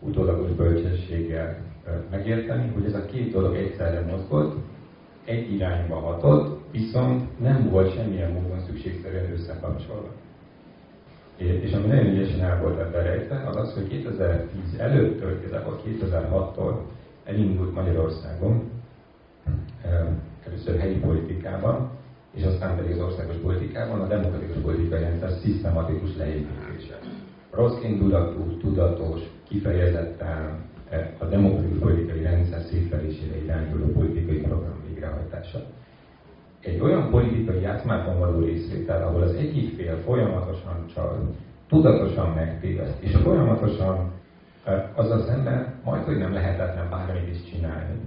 utólagos bölcsességgel megérteni, hogy ez a két dolog egyszerre mozgott, egy irányba hatott, viszont nem volt semmilyen módon szükségszerűen összekapcsolva. És ami nagyon ügyesen el volt ebben rejtve, az az, hogy 2010 előttől, igazából 2006-tól elindult Magyarországon először helyi politikában, és aztán pedig az országos politikában a demokratikus politikai rendszer szisztematikus leépítése rossz indulatú, tudatos, kifejezetten eh, a demokratikus politikai rendszer szétfelésére irányuló politikai program végrehajtása. Egy olyan politikai játszmában való részvétel, ahol az egyik fél folyamatosan csal, tudatosan megtéveszt, és folyamatosan eh, azzal szemben majd, hogy nem lehetetlen bármit is csinálni.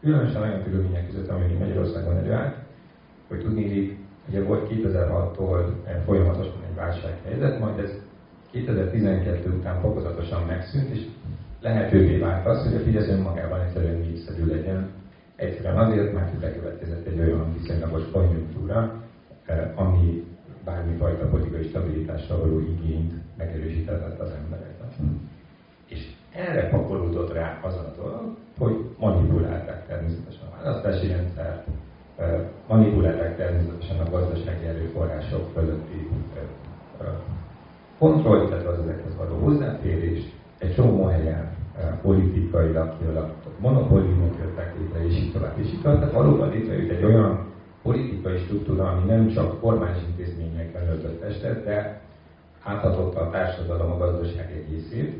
Különösen olyan körülmények között, ami Magyarországon előállt, hogy tudni, ugye volt 2006-tól eh, folyamatosan egy válsághelyzet, majd ez 2012 után fokozatosan megszűnt, és lehetővé vált az, hogy a Fidesz önmagában egyszerűen népszerű legyen. Egyszerűen azért, mert bekövetkezett egy olyan viszonylagos konjunktúra, eh, ami bármifajta politikai stabilitásra való igényt megerősített az embereknek. És erre pakolódott rá az a dolog, hogy manipulálták természetesen a választási rendszert, eh, manipulálták természetesen a gazdasági erőforrások fölötti eh, kontroll, illetve az ezekhez való hozzáférés egy csomó helyen politikailag kialakított monopóliumok jöttek létre, és így tovább, és így tovább. Tehát valóban létrejött egy olyan politikai struktúra, ami nem csak kormányos intézményekben öltött testet, de áthatott a társadalom a gazdaság egészét,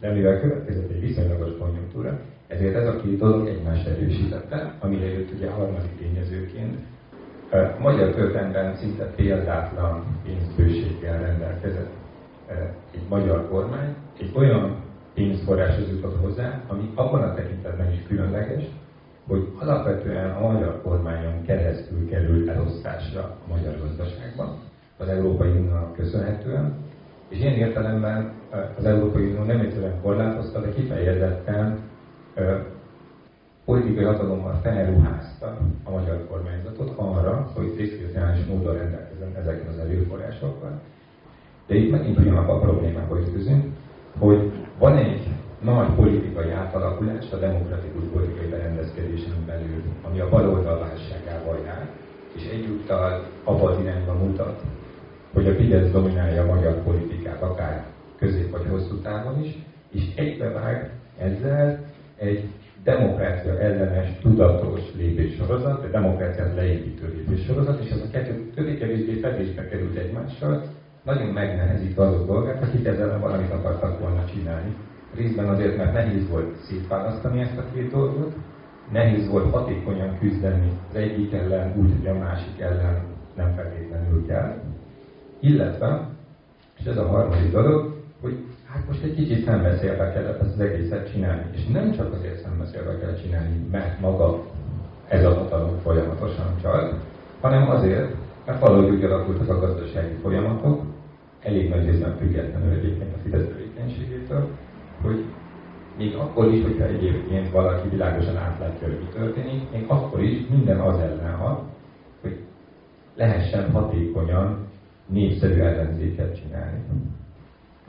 de mivel következett egy viszonylagos konjunktúra, ezért ez a két dolog egymást erősítette, amire jött ugye a harmadik tényezőként. Magyar történelemben szinte példátlan pénzbőséggel rendelkezett egy magyar kormány, egy olyan pénzforráshoz jutott hozzá, ami abban a tekintetben is különleges, hogy alapvetően a magyar kormányon keresztül kerül elosztásra a magyar gazdaságban, az Európai Uniónak köszönhetően, és ilyen értelemben az Európai Unió nem egyszerűen korlátozta, de kifejezetten politikai hatalommal felruházta a magyar kormányzatot arra, hogy diszkrecionális módon rendelkezzen ezekkel az erőforrásokkal. De itt megint ugyanabban a problémába ütközünk, hogy van egy nagy politikai átalakulás a demokratikus politikai berendezkedésen belül, ami a baloldal válságával jár, és egyúttal abban az irányba mutat, hogy a Fidesz dominálja a magyar politikát, akár közép vagy hosszú távon is, és egybevág ezzel egy demokrácia ellenes, tudatos lépéssorozat, egy demokráciát leépítő lépéssorozat, és ez a kettő többé-kevésbé fedésbe került egymással, nagyon megnehezít azok dolgát, akik ezzel valamit akartak volna csinálni. Részben azért, mert nehéz volt szétválasztani ezt a két dolgot, nehéz volt hatékonyan küzdeni az egyik ellen, úgy, hogy a másik ellen nem feltétlenül kell. Illetve, és ez a harmadik dolog, hogy hát most egy kicsit szembeszélve kellett ezt az egészet csinálni. És nem csak azért szembeszélve kell csinálni, mert maga ez a hatalom folyamatosan csalt, hanem azért, mert valahogy úgy alakultak a gazdasági folyamatok, elég nagy részben függetlenül egyébként a Fidesz tevékenységétől, hogy még akkor is, hogyha egyébként valaki világosan átlátja, hogy mi történik, még akkor is minden az ellen hat, hogy lehessen hatékonyan népszerű ellenzéket csinálni.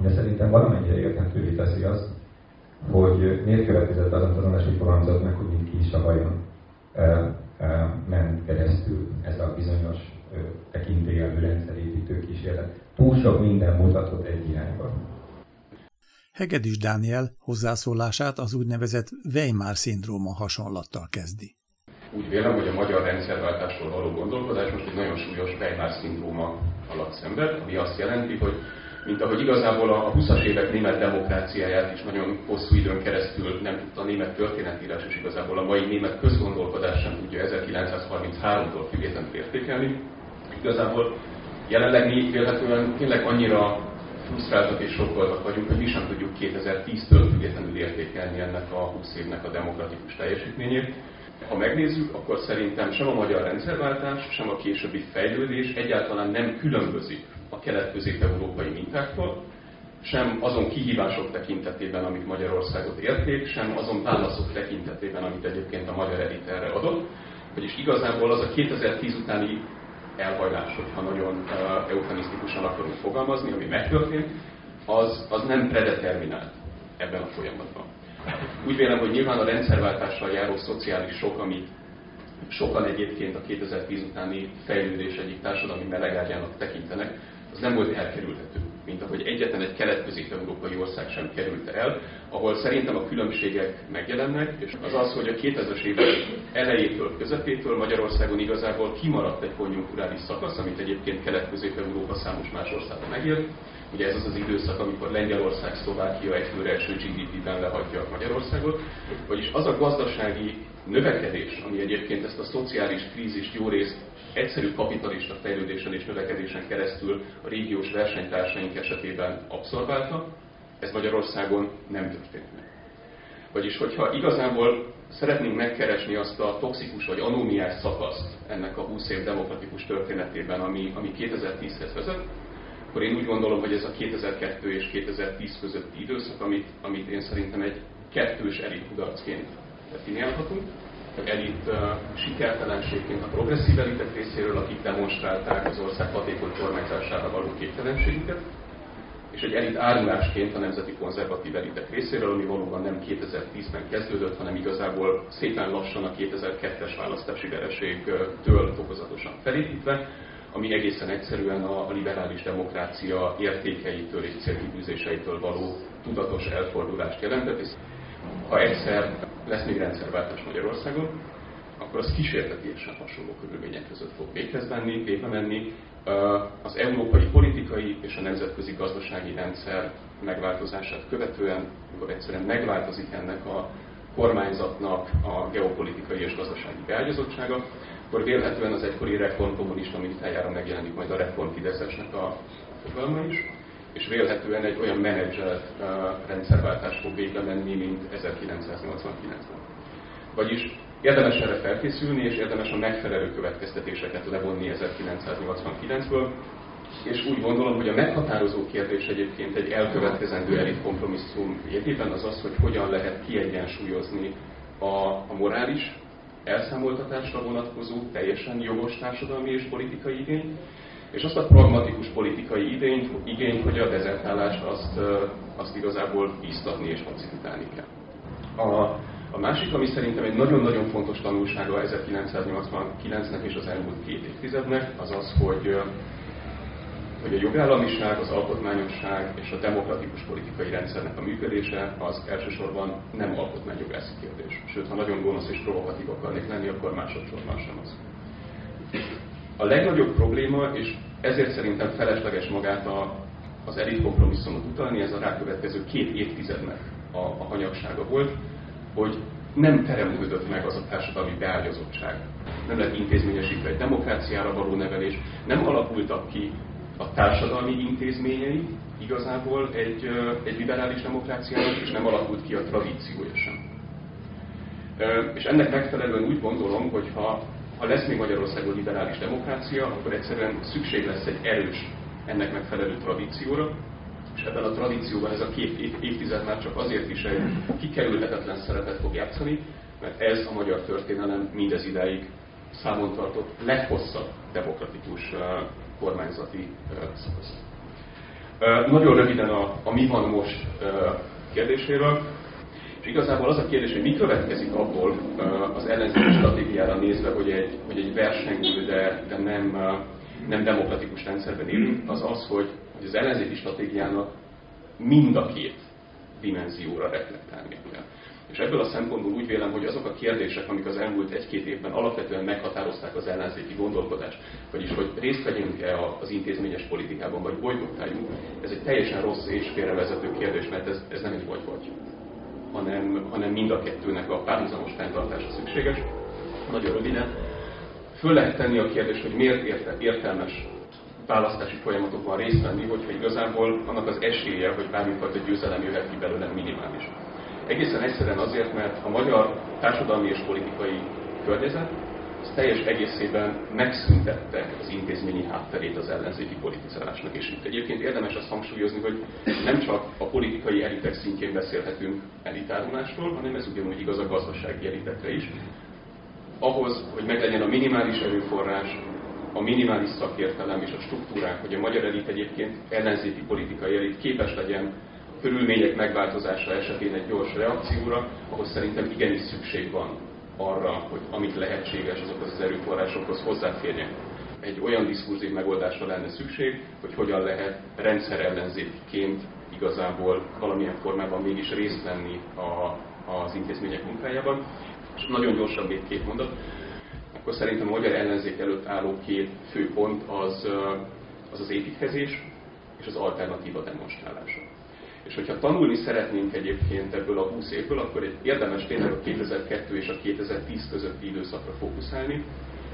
De szerintem valamennyire érthetővé teszi azt, hogy miért következett az a tanulási fogalmazat meg, hogy ki is a vajon e, e, ment keresztül ez a bizonyos e, tekintélyelő rendszerépítő kísérlet. Túl sok minden mutatott egy irányba. Hegedűs Dániel hozzászólását az úgynevezett Weimar-szindróma hasonlattal kezdi. Úgy vélem, hogy a magyar rendszerváltásról való gondolkodás most egy nagyon súlyos Weimar-szindróma alatt szenved, ami azt jelenti, hogy mint ahogy igazából a 20-as évek német demokráciáját is nagyon hosszú időn keresztül nem tudta a német történetírás, és igazából a mai német közgondolkodás sem tudja 1933-tól függetlenül értékelni. Igazából jelenleg mi vélhetően tényleg annyira frusztráltak és sokkoltak vagyunk, hogy mi sem tudjuk 2010-től függetlenül értékelni ennek a 20 évnek a demokratikus teljesítményét. Ha megnézzük, akkor szerintem sem a magyar rendszerváltás, sem a későbbi fejlődés egyáltalán nem különbözik a kelet-közép-európai mintáktól, sem azon kihívások tekintetében, amik Magyarországot érték, sem azon válaszok tekintetében, amit egyébként a magyar elit erre adott. Vagyis igazából az a 2010 utáni elhajlás, hogyha nagyon uh, eufemisztikusan akarunk fogalmazni, ami megtörtént, az, az nem predeterminált ebben a folyamatban. Úgy vélem, hogy nyilván a rendszerváltással járó szociális sok, amit sokan egyébként a 2010 utáni fejlődés egyik társadalmi melegágyának tekintenek, az nem volt elkerülhető, mint ahogy egyetlen egy kelet-közép-európai ország sem került el, ahol szerintem a különbségek megjelennek, és az az, hogy a 2000-es évek elejétől, közepétől Magyarországon igazából kimaradt egy konjunkturális szakasz, amit egyébként kelet-közép-európa számos más országban megélt. Ugye ez az az időszak, amikor Lengyelország, Szlovákia egyfőre első GDP-ben lehagyja Magyarországot, vagyis az a gazdasági növekedés, ami egyébként ezt a szociális krízist jó részt egyszerű kapitalista fejlődésen és növekedésen keresztül a régiós versenytársaink esetében abszorbálta, ez Magyarországon nem történt meg. Vagyis, hogyha igazából szeretnénk megkeresni azt a toxikus vagy anómiás szakaszt ennek a 20 év demokratikus történetében, ami, ami 2010-hez vezet, akkor én úgy gondolom, hogy ez a 2002 és 2010 közötti időszak, amit, amit én szerintem egy kettős elit kudarcként definiálhatunk elit sikertelenségként a progresszív elitek részéről, akik demonstrálták az ország hatékony kormányzására való képtelenségüket, és egy elit árulásként a nemzeti konzervatív elitek részéről, ami valóban nem 2010-ben kezdődött, hanem igazából szépen lassan a 2002-es választási vereségtől fokozatosan felépítve, ami egészen egyszerűen a liberális demokrácia értékeitől és célkitűzéseitől való tudatos elfordulást jelentett, ha egyszer lesz még rendszerváltás Magyarországon, akkor az kísérletiesen hasonló körülmények között fog véghez venni, végbe menni. Az európai politikai és a nemzetközi gazdasági rendszer megváltozását követően, amikor egyszerűen megváltozik ennek a kormányzatnak a geopolitikai és gazdasági beágyazottsága, akkor vélhetően az egykori reformkommunista mintájára megjelenik majd a reformfideszesnek a fogalma is, és vélhetően egy olyan menedzselt uh, rendszerváltás fog végbe menni, mint 1989-ben. Vagyis érdemes erre felkészülni, és érdemes a megfelelő következtetéseket levonni 1989-ből, és úgy gondolom, hogy a meghatározó kérdés egyébként egy elkövetkezendő elit kompromisszum jegyében az az, hogy hogyan lehet kiegyensúlyozni a, a morális elszámoltatásra vonatkozó teljesen jogos társadalmi és politikai igény, és azt a pragmatikus politikai igényt, igényt hogy a dezertálást azt, azt igazából bíztatni és facilitálni kell. A, a másik, ami szerintem egy nagyon-nagyon fontos tanulsága 1989-nek és az elmúlt két évtizednek, az az, hogy hogy a jogállamiság, az alkotmányosság és a demokratikus politikai rendszernek a működése az elsősorban nem alkotmányjogászi kérdés. Sőt, ha nagyon gonosz és provokatív akarnék lenni, akkor másodszorban sem az. A legnagyobb probléma, és ezért szerintem felesleges magát a, az elit kompromisszumot utalni, ez a rákövetkező két évtizednek a, a hanyagsága volt, hogy nem teremtődött meg az a társadalmi beágyazottság. Nem lett intézményesítve egy demokráciára való nevelés, nem alakultak ki a társadalmi intézményei igazából egy, egy liberális demokráciának, és nem alakult ki a tradíciója sem. És ennek megfelelően úgy gondolom, hogy ha, ha lesz még Magyarországon liberális demokrácia, akkor egyszerűen szükség lesz egy erős ennek megfelelő tradícióra, és ebben a tradícióban ez a két évtized már csak azért is egy kikerülhetetlen szerepet fog játszani, mert ez a magyar történelem mindez idáig számon tartott leghosszabb demokratikus kormányzati szakasz. Nagyon röviden a, a mi van most kérdéséről, és igazából az a kérdés, hogy mi következik abból az ellenzéki stratégiára nézve, hogy egy, hogy egy versengő, de, de nem, nem demokratikus rendszerben élünk, az az, hogy, hogy az ellenzéki stratégiának mind a két dimenzióra reflektálni kell. És ebből a szempontból úgy vélem, hogy azok a kérdések, amik az elmúlt egy-két évben alapvetően meghatározták az ellenzéki gondolkodást, vagyis hogy részt vegyünk-e az intézményes politikában, vagy bolygottáljunk, ez egy teljesen rossz és félrevezető kérdés, mert ez, ez nem egy vagy-vagy, hanem, hanem mind a kettőnek a párhuzamos fenntartása szükséges. Nagyon röviden. Föl lehet tenni a kérdést, hogy miért érte, értelmes választási folyamatokban részt venni, hogyha igazából annak az esélye, hogy bármifajta győzelem jöhet ki belőle minimális. Egészen egyszerűen azért, mert a magyar társadalmi és politikai környezet az teljes egészében megszüntette az intézményi hátterét az ellenzéki politizálásnak. És itt egyébként érdemes azt hangsúlyozni, hogy nem csak a politikai elitek szintjén beszélhetünk elitárulásról, hanem ez ugyanúgy igaz a gazdasági elitekre is. Ahhoz, hogy meglegyen a minimális erőforrás, a minimális szakértelem és a struktúrák, hogy a magyar elit egyébként ellenzéki politikai elit képes legyen körülmények megváltozása esetén egy gyors reakcióra, ahhoz szerintem igenis szükség van arra, hogy amit lehetséges, azokhoz az erőforrásokhoz hozzáférjen. Egy olyan diskurzív megoldásra lenne szükség, hogy hogyan lehet rendszerellenzékként igazából valamilyen formában mégis részt venni a, az intézmények munkájában. És nagyon gyorsan még két mondat. Akkor szerintem a magyar ellenzék előtt álló két fő pont az az, az építkezés és az alternatíva demonstrálása. És hogyha tanulni szeretnénk egyébként ebből a 20 évből, akkor egy érdemes tényleg a 2002 és a 2010 közötti időszakra fókuszálni,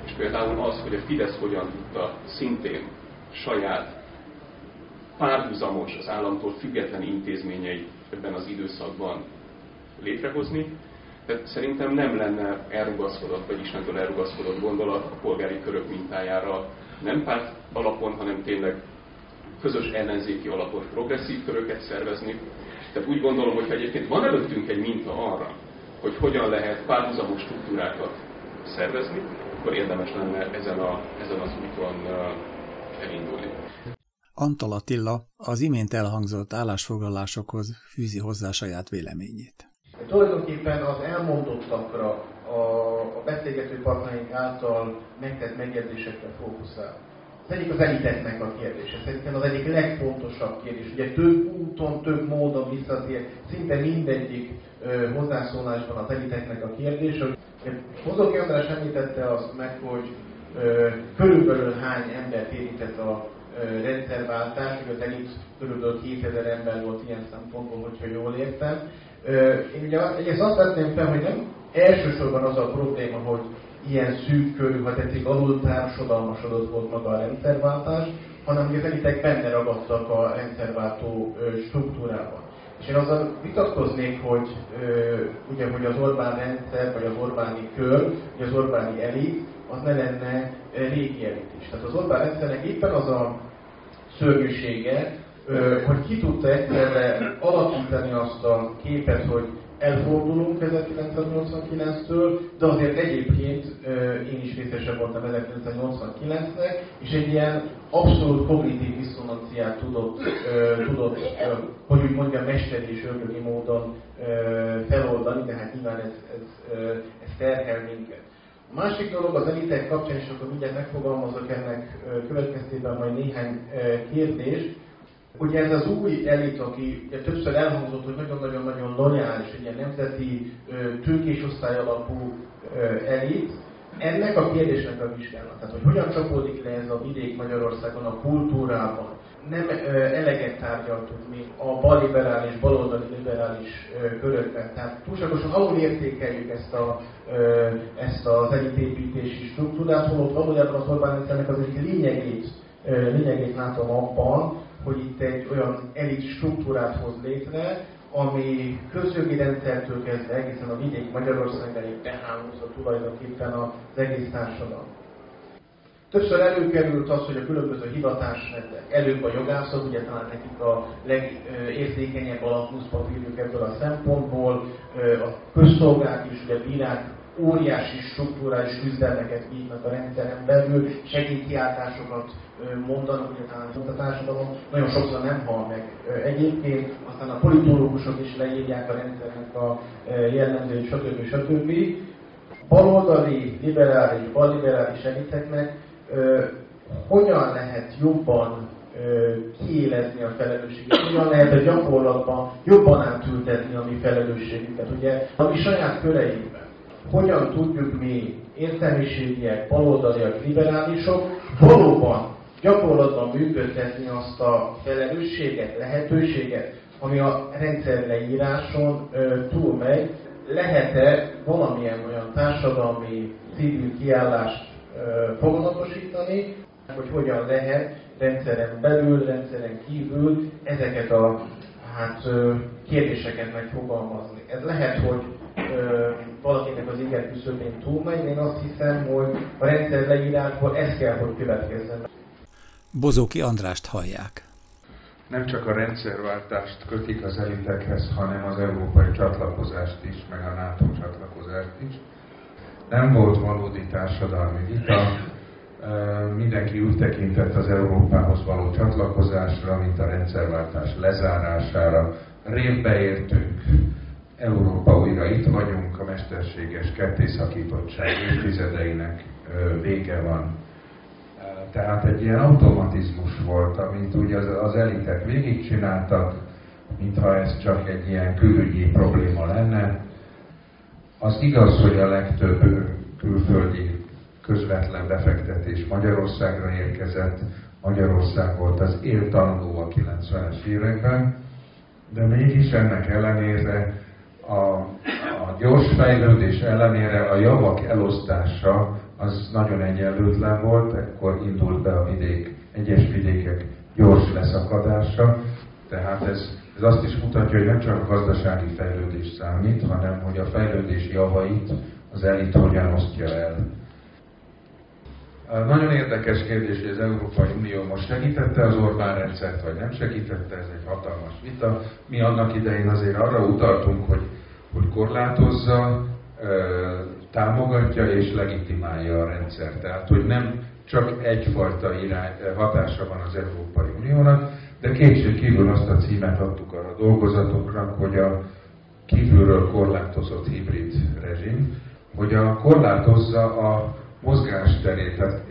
és például az, hogy a Fidesz hogyan tudta szintén saját párhuzamos, az államtól független intézményeit ebben az időszakban létrehozni. Tehát szerintem nem lenne elrugaszkodott, vagy Istentől elrugaszkodott gondolat a polgári körök mintájára nem párt alapon, hanem tényleg közös ellenzéki alapon progresszív köröket szervezni. Tehát úgy gondolom, hogy egyébként van előttünk egy minta arra, hogy hogyan lehet párhuzamos struktúrákat szervezni, akkor érdemes lenne ezen, a, ezen az úton elindulni. Antal Attila az imént elhangzott állásfoglalásokhoz fűzi hozzá saját véleményét. Tulajdonképpen az elmondottakra a, a beszélgető partnereink által megtett megjegyzésekre fókuszál. Az egyik az eliteknek a kérdése. Szerintem az egyik legfontosabb kérdés. Ugye több úton, több módon visszatér, szinte mindegyik ö, hozzászólásban az eliteknek a kérdés. Hozóki András említette azt meg, hogy ö, körülbelül hány embert érintett a ö, rendszerváltás, hogy az elit körülbelül 2000 ember volt ilyen szempontból, hogyha jól értem. Ö, én ugye egyrészt azt vetném fel, hogy nem elsősorban az a probléma, hogy ilyen szűk körű, ha tetszik, alul társadalmasodott volt maga a rendszerváltás, hanem hogy az elitek benne ragadtak a rendszerváltó struktúrában. És én azzal vitatkoznék, hogy ugye, hogy az Orbán rendszer, vagy az Orbáni kör, vagy az Orbáni elit, az ne lenne régi elit is. Tehát az Orbán rendszernek éppen az a szörnyűsége, hogy ki tudta egyszerre alakítani azt a képet, hogy elfordulunk 1989-től, de azért egyébként én is részesebb voltam 1989-nek, és egy ilyen abszolút kognitív diszonanciát tudott, tudott hogy úgy mondjam, mesteri és ördögi módon feloldani, de hát nyilván ez, ez, ez terhel minket. A másik dolog az elitek kapcsán, és akkor mindjárt megfogalmazok ennek következtében majd néhány kérdést, Ugye ez az új elit, aki ugye többször elhangzott, hogy nagyon-nagyon-nagyon lojális, ilyen nemzeti tőkés osztály alapú elit, ennek a kérdésnek a vizsgálat, tehát hogy hogyan csapódik le ez a vidék Magyarországon a kultúrában, nem eleget tárgyaltuk mi a balliberális, baloldali liberális körökben. Tehát túlságosan alul értékeljük ezt, a, ezt az elitépítési struktúrát, holott valójában az Orbán rendszernek az egyik lényegét, lényegét látom abban, hogy itt egy olyan elit struktúrát hoz létre, ami közjogi rendszertől kezdve egészen a vidék Magyarországáig behálózza tulajdonképpen az egész társadalom. Többször előkerült az, hogy a különböző hivatásrendek, előbb a jogászok, ugye talán nekik a legérzékenyebb alapúszpapírjuk ebből a szempontból, a közszolgák is, ugye bírák óriási struktúrális küzdelmeket vívnak a rendszeren belül, segélykiáltásokat mondanak, talán a társadalom nagyon sokszor nem hal meg egyébként, aztán a politológusok is leírják a rendszernek a jellemzőit, stb. stb. Baloldali, liberális, balliberális eliteknek hogyan lehet jobban kiélezni a felelősséget, hogyan lehet a gyakorlatban jobban átültetni a mi felelősségünket. Ugye a mi saját köreinkben hogyan tudjuk mi értelmiségiek, baloldaliak, liberálisok valóban gyakorlatban működtetni azt a felelősséget, lehetőséget, ami a rendszer leíráson túlmegy, lehet-e valamilyen olyan társadalmi civil kiállást foganatosítani, hogy hogyan lehet rendszeren belül, rendszeren kívül ezeket a hát, kérdéseket megfogalmazni. Ez lehet, hogy ö, valakinek az inger küszöbén túlmegy, én azt hiszem, hogy a rendszer leírásból ez kell, hogy következzen. Bozóki Andrást hallják. Nem csak a rendszerváltást kötik az elitekhez, hanem az európai csatlakozást is, meg a NATO csatlakozást is. Nem volt valódi társadalmi vita, mindenki úgy tekintett az Európához való csatlakozásra, mint a rendszerváltás lezárására. Révbe értünk, Európa újra itt vagyunk, a mesterséges kettészakítottság évtizedeinek vége van. Tehát egy ilyen automatizmus volt, amit ugye az, az elitek végigcsináltak, mintha ez csak egy ilyen külügyi probléma lenne. Az igaz, hogy a legtöbb külföldi közvetlen befektetés Magyarországra érkezett, Magyarország volt az éltanuló a 90-es években, de mégis ennek ellenére a, a gyors fejlődés ellenére a javak elosztása az nagyon egyenlőtlen volt, ekkor indult be a vidék, egyes vidékek gyors leszakadása, tehát ez, ez azt is mutatja, hogy nem csak a gazdasági fejlődés számít, hanem hogy a fejlődés javait az elit hogyan osztja el. Nagyon érdekes kérdés, hogy az Európai Unió most segítette az Orbán rendszert, vagy nem segítette, ez egy hatalmas vita. Mi annak idején azért arra utaltunk, hogy, hogy korlátozza, támogatja és legitimálja a rendszert. Tehát, hogy nem csak egyfajta irány, hatása van az Európai Uniónak, de kétség kívül azt a címet adtuk arra a dolgozatoknak, hogy a kívülről korlátozott hibrid rezsim, hogy a korlátozza a mozgásterét. Tehát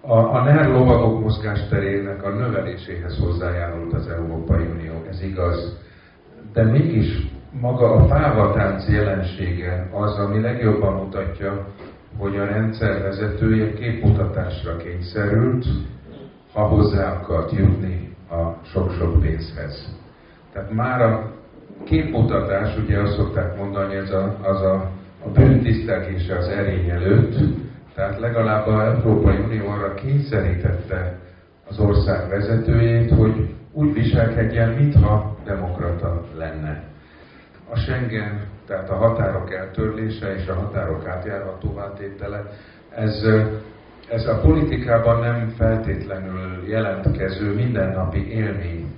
a, a NER lovagok mozgásterének a növeléséhez hozzájárult az Európai Unió, ez igaz. De mégis maga a fávatánc jelensége az, ami legjobban mutatja, hogy a rendszer vezetője képmutatásra kényszerült, ha hozzá akart jutni a sok-sok pénzhez. Tehát már a képmutatás, ugye azt szokták mondani, ez a, az a, a bűntisztelgése az erény előtt, tehát legalább az Európai Unió arra kényszerítette az ország vezetőjét, hogy úgy viselkedjen, mintha demokrata lenne. A Schengen, tehát a határok eltörlése és a határok átjárhatóvá tétele, ez, ez a politikában nem feltétlenül jelentkező mindennapi élmény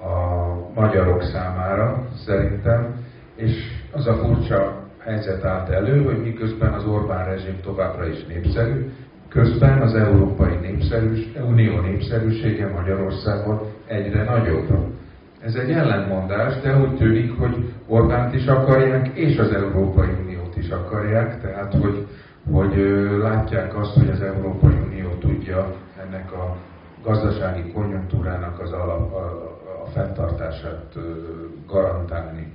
a magyarok számára, szerintem, és az a furcsa helyzet állt elő, hogy miközben az Orbán rezsim továbbra is népszerű, közben az Európai népszerűs, Unió népszerűsége Magyarországon egyre nagyobb. Ez egy ellentmondás, de úgy tűnik, hogy Orbánt is akarják, és az Európai Uniót is akarják, tehát hogy, hogy látják azt, hogy az Európai Unió tudja ennek a gazdasági konjunktúrának az alap, a, a fenntartását garantálni.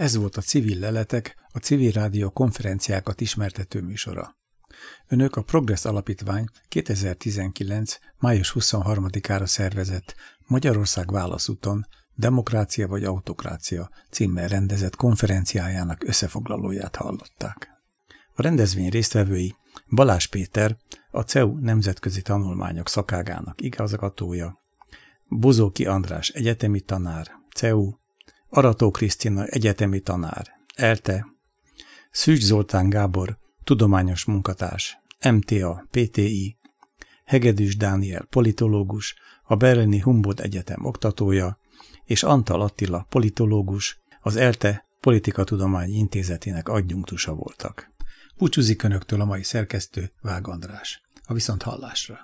Ez volt a Civil Leletek, a Civil Rádió konferenciákat ismertető műsora. Önök a Progress Alapítvány 2019. május 23-ára szervezett Magyarország válaszúton Demokrácia vagy Autokrácia címmel rendezett konferenciájának összefoglalóját hallották. A rendezvény résztvevői Balás Péter, a CEU nemzetközi tanulmányok szakágának igazgatója, Bozóki András egyetemi tanár, CEU, Arató Krisztina egyetemi tanár, ELTE, Szűcs Zoltán Gábor, tudományos munkatárs, MTA, PTI, Hegedűs Dániel, politológus, a Berlini Humboldt Egyetem oktatója, és Antal Attila, politológus, az ELTE Politikatudományi Intézetének adjunktusa voltak. Búcsúzik Önöktől a mai szerkesztő Vág András. A viszont hallásra.